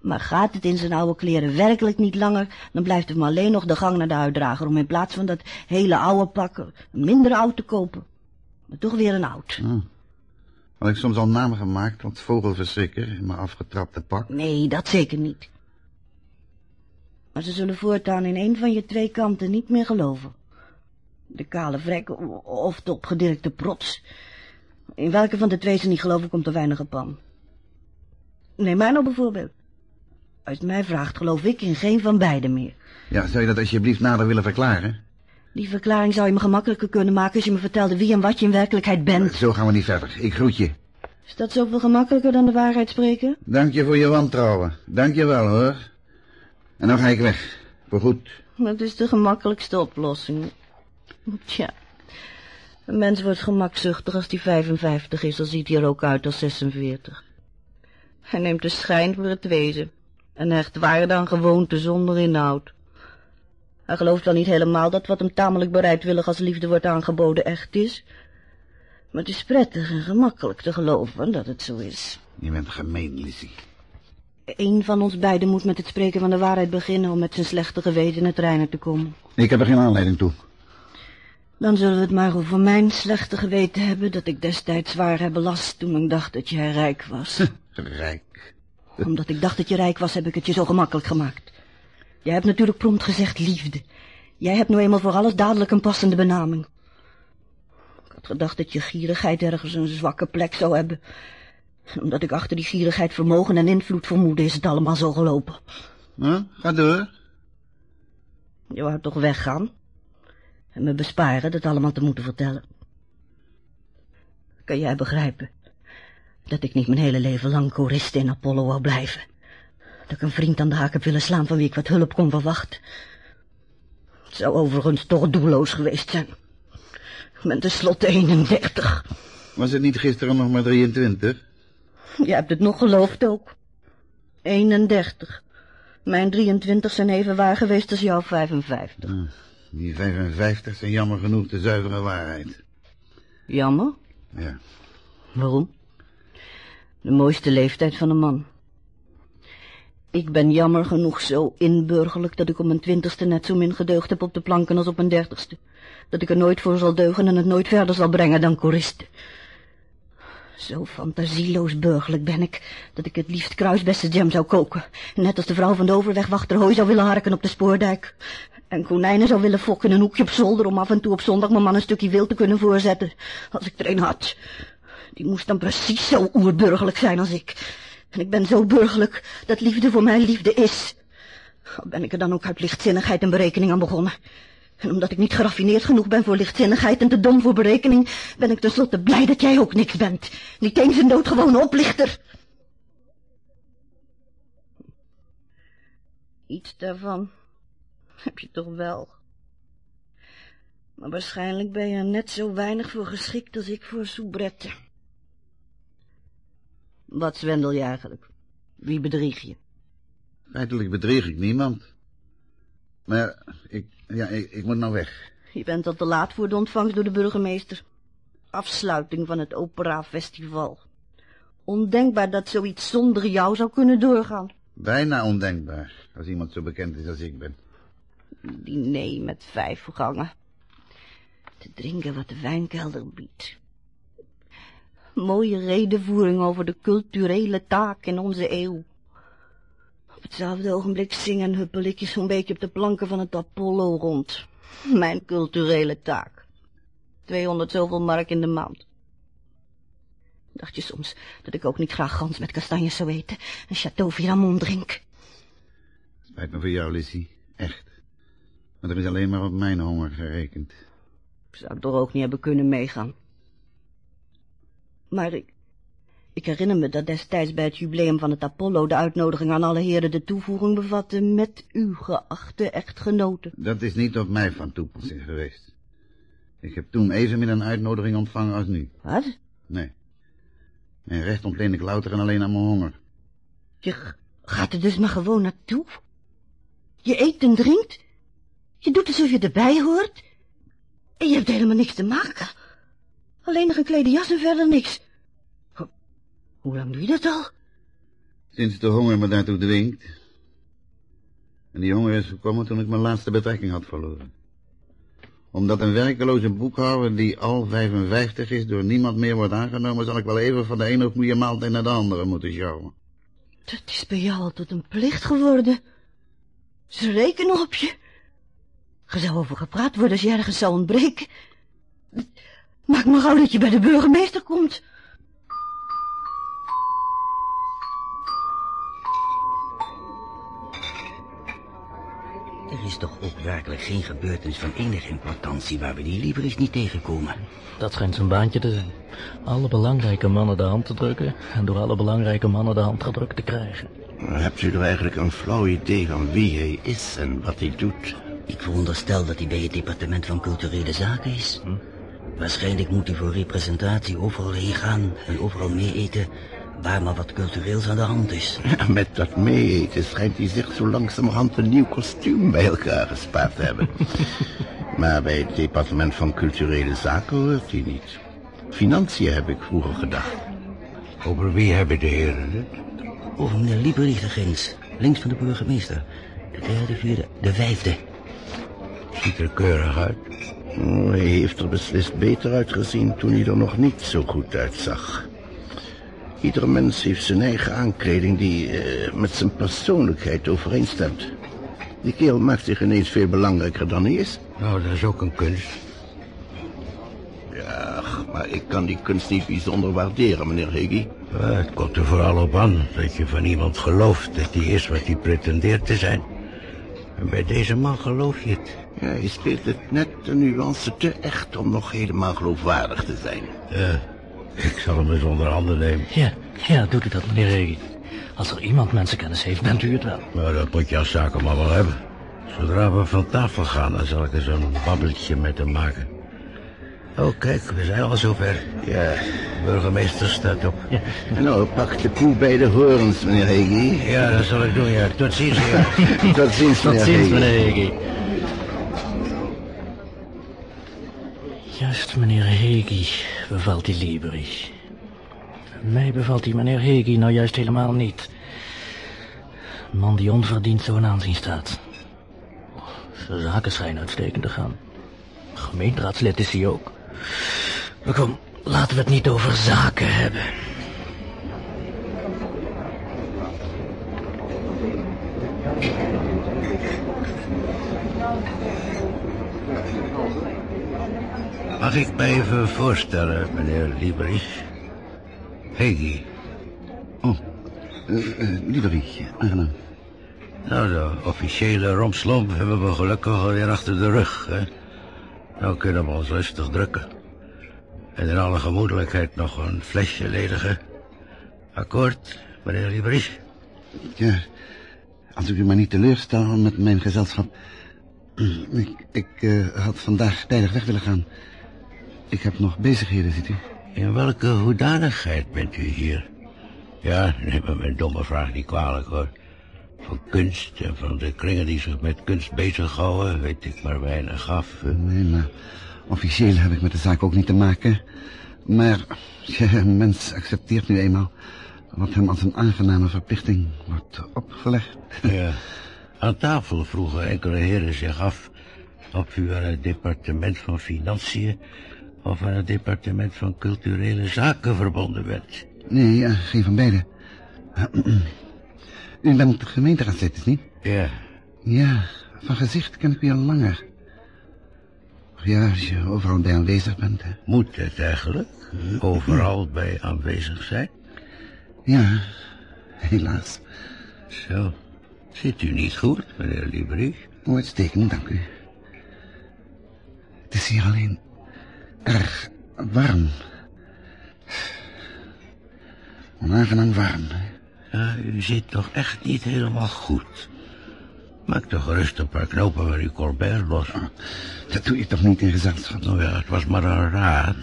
Maar gaat het in zijn oude kleren werkelijk niet langer, dan blijft hem alleen nog de gang naar de uitdrager om in plaats van dat hele oude pak een minder oud te kopen. Maar toch weer een oud. Hm. Had ik soms al namen gemaakt, want vogelverschrikker in mijn afgetrapte pak. Nee, dat zeker niet. Maar ze zullen voortaan in een van je twee kanten niet meer geloven. De kale vrek of de opgedirkte prots. In welke van de twee ze niet geloven, komt er weinig op aan. Neem mij nou bijvoorbeeld. Als het mij vraagt, geloof ik in geen van beiden meer. Ja, zou je dat alsjeblieft nader willen verklaren? Die verklaring zou je me gemakkelijker kunnen maken als je me vertelde wie en wat je in werkelijkheid bent. Zo gaan we niet verder. Ik groet je. Is dat zoveel gemakkelijker dan de waarheid spreken? Dank je voor je wantrouwen. Dank je wel, hoor. En dan ga ik weg. Voorgoed. Dat is de gemakkelijkste oplossing. Tja, een mens wordt gemakzuchtig als hij 55 is, dan ziet hij er ook uit als 46. Hij neemt de schijn voor het wezen en hecht waarde aan gewoonte zonder inhoud. Hij gelooft wel niet helemaal dat wat hem tamelijk bereidwillig als liefde wordt aangeboden echt is. Maar het is prettig en gemakkelijk te geloven dat het zo is. Je bent gemeen, Lizzie. Eén van ons beiden moet met het spreken van de waarheid beginnen om met zijn slechte geweten in het reinen te komen. Ik heb er geen aanleiding toe. Dan zullen we het maar over mijn slechte geweten hebben dat ik destijds zwaar heb belast toen ik dacht dat jij rijk was. Rijk. Omdat ik dacht dat je rijk was, heb ik het je zo gemakkelijk gemaakt. Jij hebt natuurlijk prompt gezegd liefde. Jij hebt nou eenmaal voor alles dadelijk een passende benaming. Ik had gedacht dat je gierigheid ergens een zwakke plek zou hebben. Omdat ik achter die gierigheid vermogen en invloed vermoedde, is het allemaal zo gelopen. Huh? Ga door. Je wou toch weggaan? En me besparen dat allemaal te moeten vertellen. Kan jij begrijpen? Dat ik niet mijn hele leven lang choriste in Apollo wou blijven. Dat ik een vriend aan de haak heb willen slaan van wie ik wat hulp kon verwachten. Het zou overigens toch doelloos geweest zijn. Ik ben tenslotte 31. Was het niet gisteren nog maar 23? Je hebt het nog geloofd ook. 31. Mijn 23 zijn even waar geweest als jouw 55. Hm, Die 55 zijn jammer genoeg de zuivere waarheid. Jammer? Ja. Waarom? De mooiste leeftijd van een man. Ik ben jammer genoeg zo inburgerlijk dat ik op mijn twintigste net zo min gedeugd heb op de planken als op mijn dertigste. Dat ik er nooit voor zal deugen en het nooit verder zal brengen dan choriste. Zo fantasieloos burgerlijk ben ik, dat ik het liefst kruisbessenjam zou koken. Net als de vrouw van de overwegwachter hooi zou willen harken op de spoordijk. En konijnen zou willen fokken in een hoekje op zolder om af en toe op zondag mijn man een stukje wild te kunnen voorzetten. Als ik er een had. Die moest dan precies zo oerburgerlijk zijn als ik. En ik ben zo burgerlijk dat liefde voor mij liefde is. Ben ik er dan ook uit lichtzinnigheid en berekening aan begonnen. En omdat ik niet geraffineerd genoeg ben voor lichtzinnigheid en te dom voor berekening, ben ik tenslotte blij dat jij ook niks bent. Niet eens een doodgewone oplichter. Iets daarvan heb je toch wel. Maar waarschijnlijk ben je er net zo weinig voor geschikt als ik voor soubrette. Wat zwendel je eigenlijk? Wie bedrieg je? Feitelijk bedreig ik niemand. Maar ik, ja, ik, ik moet nou weg. Je bent al te laat voor de ontvangst door de burgemeester. Afsluiting van het Opera Festival. Ondenkbaar dat zoiets zonder jou zou kunnen doorgaan. Bijna ondenkbaar, als iemand zo bekend is als ik ben. Diner met vijf gangen. Te drinken wat de wijnkelder biedt. Mooie redenvoering over de culturele taak in onze eeuw. Op hetzelfde ogenblik zingen en huppel ik zo'n beetje op de planken van het Apollo rond. Mijn culturele taak. 200 zoveel mark in de maand. Dacht je soms dat ik ook niet graag gans met kastanjes zou eten en Chateau Viramont drink? Spijt me voor jou, Lissy. Echt. Maar er is alleen maar op mijn honger gerekend. Ik zou toch ook niet hebben kunnen meegaan. Maar ik, ik herinner me dat destijds bij het jubileum van het Apollo de uitnodiging aan alle heren de toevoeging bevatte met uw geachte echtgenoten. Dat is niet op mij van toepassing geweest. Ik heb toen evenmin een uitnodiging ontvangen als nu. Wat? Nee. Mijn recht ontleen ik louter en alleen aan mijn honger. Je gaat er dus maar gewoon naartoe? Je eet en drinkt? Je doet alsof je erbij hoort? En je hebt helemaal niks te maken. Alleen een klede jas en verder niks. Ho- Hoe lang doe je dat al? Sinds de honger me daartoe dwingt. En die honger is gekomen toen ik mijn laatste betrekking had verloren. Omdat een werkeloze boekhouder die al 55 is door niemand meer wordt aangenomen, zal ik wel even van de ene goede maaltijd naar de andere moeten sjouwen. Dat is bij jou al tot een plicht geworden. Ze rekenen op je. Er zou over gepraat worden als je ergens zou ontbreken. Maak maar gauw dat je bij de burgemeester komt. Er is toch ook werkelijk geen gebeurtenis van enige importantie waar we die liever eens niet tegenkomen. Dat schijnt zijn baantje te zijn. Alle belangrijke mannen de hand te drukken... en door alle belangrijke mannen de hand gedrukt te krijgen. Hebt u er eigenlijk een flauw idee van wie hij is en wat hij doet? Ik veronderstel dat hij bij het departement van culturele zaken is. Waarschijnlijk moet hij voor representatie overal heen gaan en overal mee eten waar maar wat cultureels aan de hand is. Met dat meeeten schijnt hij zich zo langzamerhand een nieuw kostuum bij elkaar gespaard te hebben. maar bij het departement van culturele zaken hoort hij niet. Financiën heb ik vroeger gedacht. Over wie hebben de heren het? Over meneer Lieberich de Gens, links van de burgemeester. De derde, vierde, de vijfde. Ziet er keurig uit. Oh, hij heeft er beslist beter uitgezien toen hij er nog niet zo goed uitzag. Iedere mens heeft zijn eigen aankleding die eh, met zijn persoonlijkheid overeenstemt. Die kerel maakt zich ineens veel belangrijker dan hij is. Nou, dat is ook een kunst. Ja, maar ik kan die kunst niet bijzonder waarderen, meneer Higgy. Ja, het komt er vooral op aan dat je van iemand gelooft dat hij is wat hij pretendeert te zijn. En bij deze man geloof je het. Ja, hij speelt het net een nuance te echt om nog helemaal geloofwaardig te zijn. Ja, Ik zal hem eens onder handen nemen. Ja, ja, doet u dat, meneer Regi. Als er iemand mensenkennis heeft, bent u het wel. Maar dat moet je als zakenman wel hebben. Zodra we van tafel gaan, dan zal ik eens een babbeltje met hem maken. Oh, kijk, we zijn al zover. Ja, de burgemeester staat op. Ja. Nou, pak de koe bij de horens, meneer Hegi. Ja, dat zal ik doen, ja. Tot ziens, ja. Tot ziens, Tot meneer ziens, Hegi. meneer Hegi. Juist, meneer Hegi bevalt die Lieberich. Mij bevalt die meneer Hegi nou juist helemaal niet. Een man die onverdiend zo'n aanzien staat. Zijn zaken schijnen uitstekend te gaan. Gemeenteraadslid is hij ook. Maar kom, laten we het niet over zaken hebben. Mag ik mij even voorstellen, meneer Lieberich? Hegi. Oh, uh, uh, Lieberich, aangenaam. Nou, de officiële romslomp hebben we gelukkig alweer achter de rug, hè? Nou kunnen we ons rustig drukken. En in alle gemoedelijkheid nog een flesje ledigen. Akkoord, meneer Lieberich? Ja, als ik u maar niet teleurstel met mijn gezelschap. Ik, ik eh, had vandaag tijdig weg willen gaan. Ik heb nog bezigheden, ziet u. In welke hoedanigheid bent u hier? Ja, neem me mijn domme vraag niet kwalijk, hoor. Van kunst en van de kringen die zich met kunst bezighouden, weet ik maar weinig af. Nee, maar officieel heb ik met de zaak ook niet te maken. Maar ja, een mens accepteert nu eenmaal wat hem als een aangename verplichting wordt opgelegd. Ja. Aan tafel vroegen enkele heren zich af of u aan het departement van Financiën of aan het departement van Culturele Zaken verbonden werd. Nee, ja, geen van beide. U bent de gemeenteraadslid, is niet? Ja. Ja, van gezicht ken ik u al langer. Ja, als je overal bij aanwezig bent. Hè. Moet het eigenlijk? Overal bij aanwezig zijn? Ja, helaas. Zo. Zit u niet goed, meneer Lieberich? Oh, uitstekend, dank u. Het is hier alleen erg warm. Onaangenaam warm. Ja, u zit toch echt niet helemaal goed. Maak toch gerust een paar knopen waar uw Colbert los. dat doe je toch niet in gezelschap? Nou ja, het was maar een raad.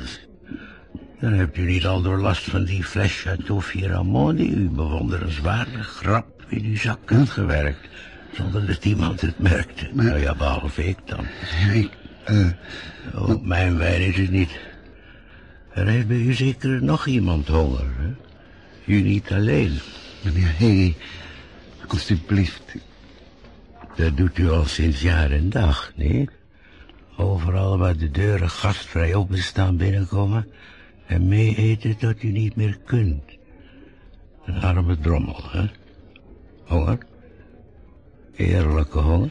Dan hebt u niet al door last van die fles Chateau Firamont... die u bewonderenswaardig grap in uw zak had gewerkt... zonder dat iemand het merkte. Maar- Nou ja, behalve ik dan. Ik, eh, Oh, mijn wijn is het niet. Er heeft bij u zeker nog iemand honger, hè? U niet alleen. Meneer alstublieft. Dat doet u al sinds jaar en dag, niet? Overal waar de deuren gastvrij openstaan binnenkomen... en mee eten tot u niet meer kunt. Een arme drommel, hè? Honger? Eerlijke honger?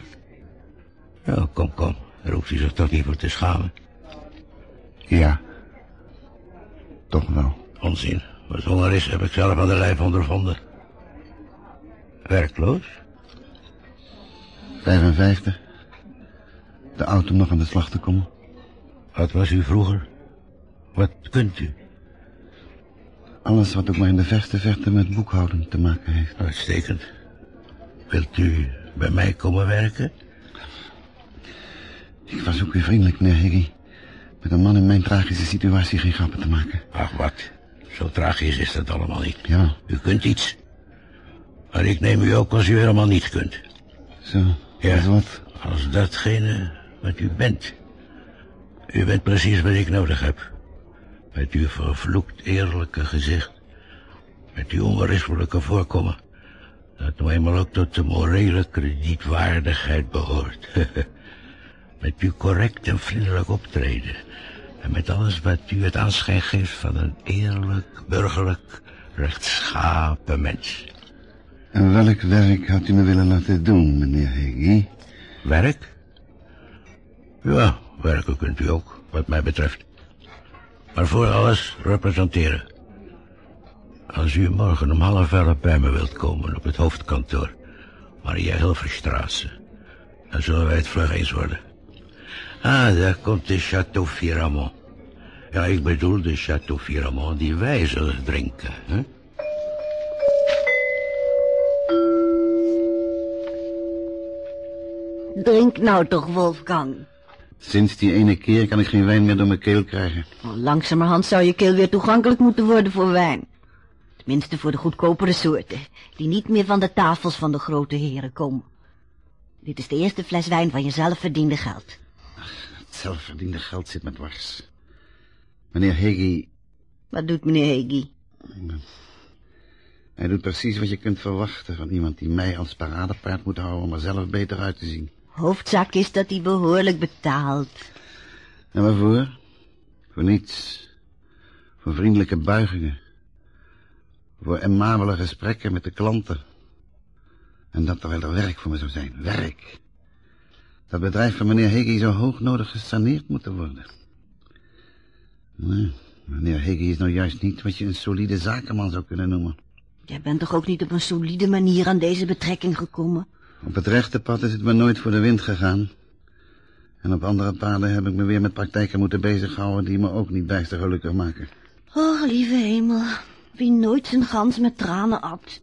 Nou, kom, kom. Daar hoeft u zich toch niet voor te schamen. Ja, toch wel. Onzin. Wat honger is, heb ik zelf aan de lijf ondervonden. Werkloos? 55. De oud om nog aan de slag te komen. Wat was u vroeger? Wat kunt u? Alles wat ook maar in de verste verte met boekhouden te maken heeft. Uitstekend. Wilt u bij mij komen werken? Ik verzoek u vriendelijk, meneer Higgy. Met een man in mijn tragische situatie geen grappen te maken. Ach, wat. Zo tragisch is dat allemaal niet. Ja. U kunt iets. Maar ik neem u ook als u helemaal niets kunt. Zo, Ja. als wat? Als datgene wat u bent. U bent precies wat ik nodig heb. Met uw vervloekt eerlijke gezicht. Met uw onberispelijke voorkomen. Dat nou eenmaal ook tot de morele kredietwaardigheid behoort. met uw correct en vriendelijk optreden. En met alles wat u het aanschijn geeft van een eerlijk, burgerlijk, rechtschapen mens. En welk werk had u me willen laten doen, meneer Higgy? Werk? Ja, werken kunt u ook, wat mij betreft. Maar voor alles representeren. Als u morgen om half elf bij me wilt komen op het hoofdkantoor, Maria Hilverstraße, dan zullen wij het vlug eens worden. Ah, daar komt de Château Firamont. Ja, ik bedoel de Chateau Firamont die wij zullen drinken. Hè? Drink nou toch, Wolfgang. Sinds die ene keer kan ik geen wijn meer door mijn keel krijgen. Langzamerhand zou je keel weer toegankelijk moeten worden voor wijn. Tenminste voor de goedkopere soorten, die niet meer van de tafels van de grote heren komen. Dit is de eerste fles wijn van je zelfverdiende geld. Het zelfverdiende geld zit met dwars. Meneer Heggie... Wat doet meneer Heggie? Hij doet precies wat je kunt verwachten van iemand die mij als paradepaard moet houden om er zelf beter uit te zien. Hoofdzaak is dat hij behoorlijk betaalt. En waarvoor? Voor niets. Voor vriendelijke buigingen. Voor amabele gesprekken met de klanten. En dat terwijl er werk voor me zou zijn. Werk. Dat bedrijf van meneer Heggie zou hoognodig gesaneerd moeten worden. Nee, meneer Heggie is nou juist niet wat je een solide zakenman zou kunnen noemen. Jij bent toch ook niet op een solide manier aan deze betrekking gekomen? Op het rechte pad is het me nooit voor de wind gegaan. En op andere paden heb ik me weer met praktijken moeten bezighouden... die me ook niet bijster gelukkig maken. Och, lieve hemel. Wie nooit zijn gans met tranen apt.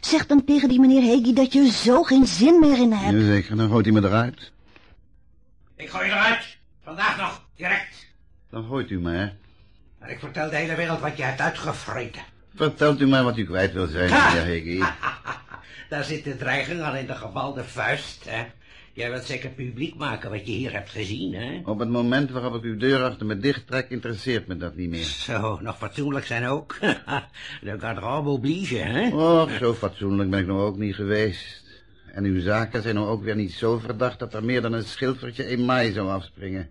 Zeg dan tegen die meneer Heggie dat je zo geen zin meer in hebt. Jazeker, dan gooit hij me eruit. Ik gooi je eruit. Vandaag nog, direct. Dan gooit u me, hè. En ik vertel de hele wereld wat je hebt uitgevreten. Vertelt u mij wat u kwijt wil zijn, meneer Heggie. Daar zit de dreiging al in de gebalde vuist, hè. Jij wilt zeker publiek maken wat je hier hebt gezien, hè? Op het moment waarop ik uw deur achter me dicht trek, interesseert me dat niet meer. Zo, nog fatsoenlijk zijn ook. de garde-robe oblige, hè? Och, zo fatsoenlijk ben ik nou ook niet geweest. En uw zaken zijn nou ook weer niet zo verdacht dat er meer dan een schilfertje emaai zou afspringen.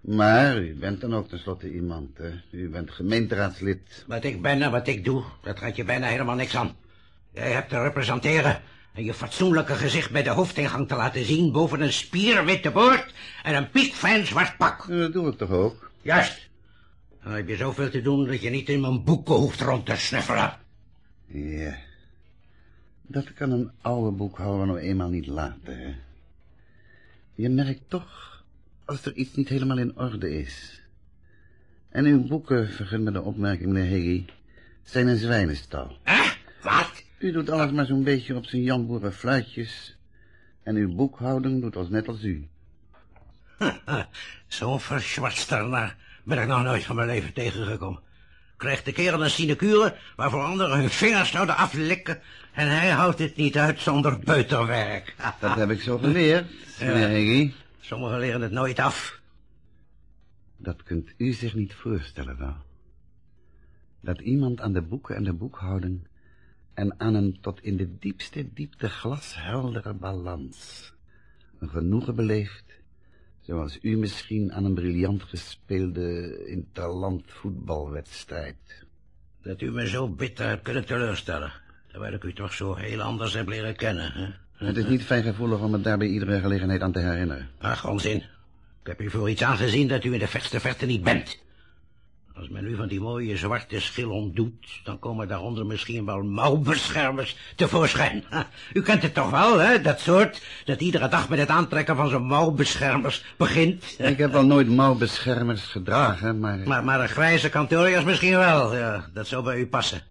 Maar u bent dan ook tenslotte iemand, hè. U bent gemeenteraadslid. Wat ik ben en wat ik doe, dat gaat je bijna helemaal niks aan. Jij hebt te representeren en je fatsoenlijke gezicht bij de hoofdingang te laten zien... boven een spierwitte boord en een piekfijn zwart pak. Dat doe ik toch ook? Juist. Dan heb je zoveel te doen dat je niet in mijn boeken hoeft rond te snuffelen. Ja. Dat kan een oude boekhouder nou eenmaal niet laten, hè. Je merkt toch als er iets niet helemaal in orde is. En uw boeken, vergun me de opmerking, meneer Heggie, zijn een zwijnenstal. Hè? Wat? U doet alles maar zo'n beetje op zijn jamboeren fluitjes. En uw boekhouding doet als net als u. Zo'n verzwartsternaar ben ik nog nooit van mijn leven tegengekomen. Krijgt de kerel een sinecure waarvoor anderen hun vingers zouden aflikken... en hij houdt het niet uit zonder buitenwerk. Dat heb ik zo geleerd, meneer. Sommigen leren het nooit af. Dat kunt u zich niet voorstellen wel. Dat iemand aan de boeken en de boekhouding... en aan een tot in de diepste diepte glasheldere balans... een genoegen beleeft... zoals u misschien aan een briljant gespeelde interland voetbalwedstrijd. Dat u me zo bitter hebt kunnen teleurstellen... terwijl ik u toch zo heel anders heb leren kennen, hè? Het is niet fijngevoelig om me daar bij iedere gelegenheid aan te herinneren. Ach, onzin. Ik heb u voor iets aangezien dat u in de verste verte niet bent. Als men u van die mooie zwarte schil ontdoet... dan komen daaronder misschien wel mouwbeschermers tevoorschijn. U kent het toch wel, hè? Dat soort dat iedere dag met het aantrekken van zo'n mouwbeschermers begint. Ik heb wel nooit mouwbeschermers gedragen, maar... Maar, maar een grijze kantoorjas misschien wel, ja. Dat zou bij u passen.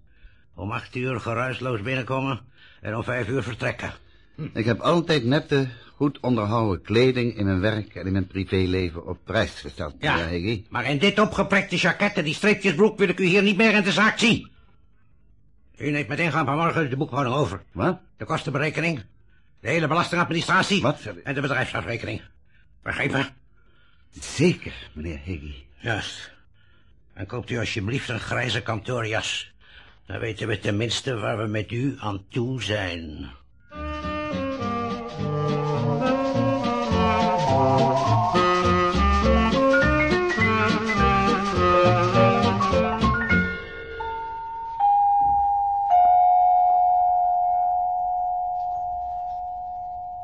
Om acht uur geruisloos binnenkomen en om vijf uur vertrekken. Ik heb altijd nette, goed onderhouden kleding in mijn werk en in mijn privéleven op prijs gesteld, Ja, meneer Heggie. maar in dit opgeprekte jacket en die streepjesbroek wil ik u hier niet meer in de zaak zien. U neemt met ingang van morgen de boekhouding over. Wat? De kostenberekening, de hele belastingadministratie Wat? en de bedrijfsafrekening. Begrepen? me? Zeker, meneer Heggie. Juist. En koopt u alsjeblieft een grijze kantoorjas. Dan weten we tenminste waar we met u aan toe zijn.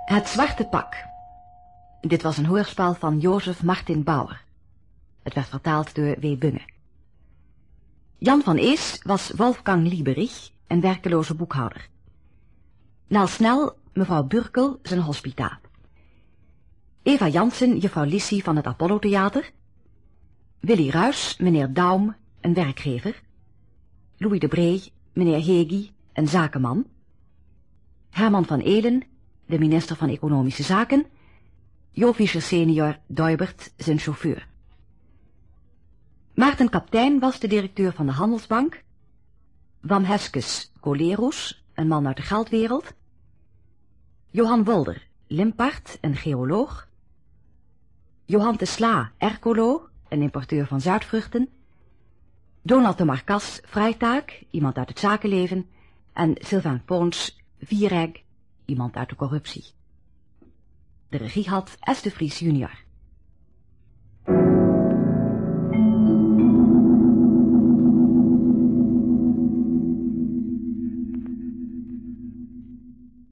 Het Zwarte Pak. Dit was een hoorspel van Jozef Martin Bauer. Het werd vertaald door W. Bunge. Jan van Ees was Wolfgang Lieberich, een werkeloze boekhouder. Nel Snel, mevrouw Burkel, zijn hospitaal. Eva Jansen, juffrouw Lissy van het Apollo Theater. Willy Ruys, meneer Daum, een werkgever. Louis de Bree, meneer Hegi, een zakenman. Herman van Elen, de minister van Economische Zaken. Jo Fischer senior, Duibert, zijn chauffeur. Maarten Kaptein was de directeur van de Handelsbank. Wam Heskes, Colerus, een man uit de geldwereld. Johan Wolder, Limpart, een geoloog. Johan de Sla, ercolo, een importeur van zuidvruchten. Donald de Marcas, vrijtaak, iemand uit het zakenleven. En Sylvain Pons, Viereg, iemand uit de corruptie. De regie had S. Vries junior.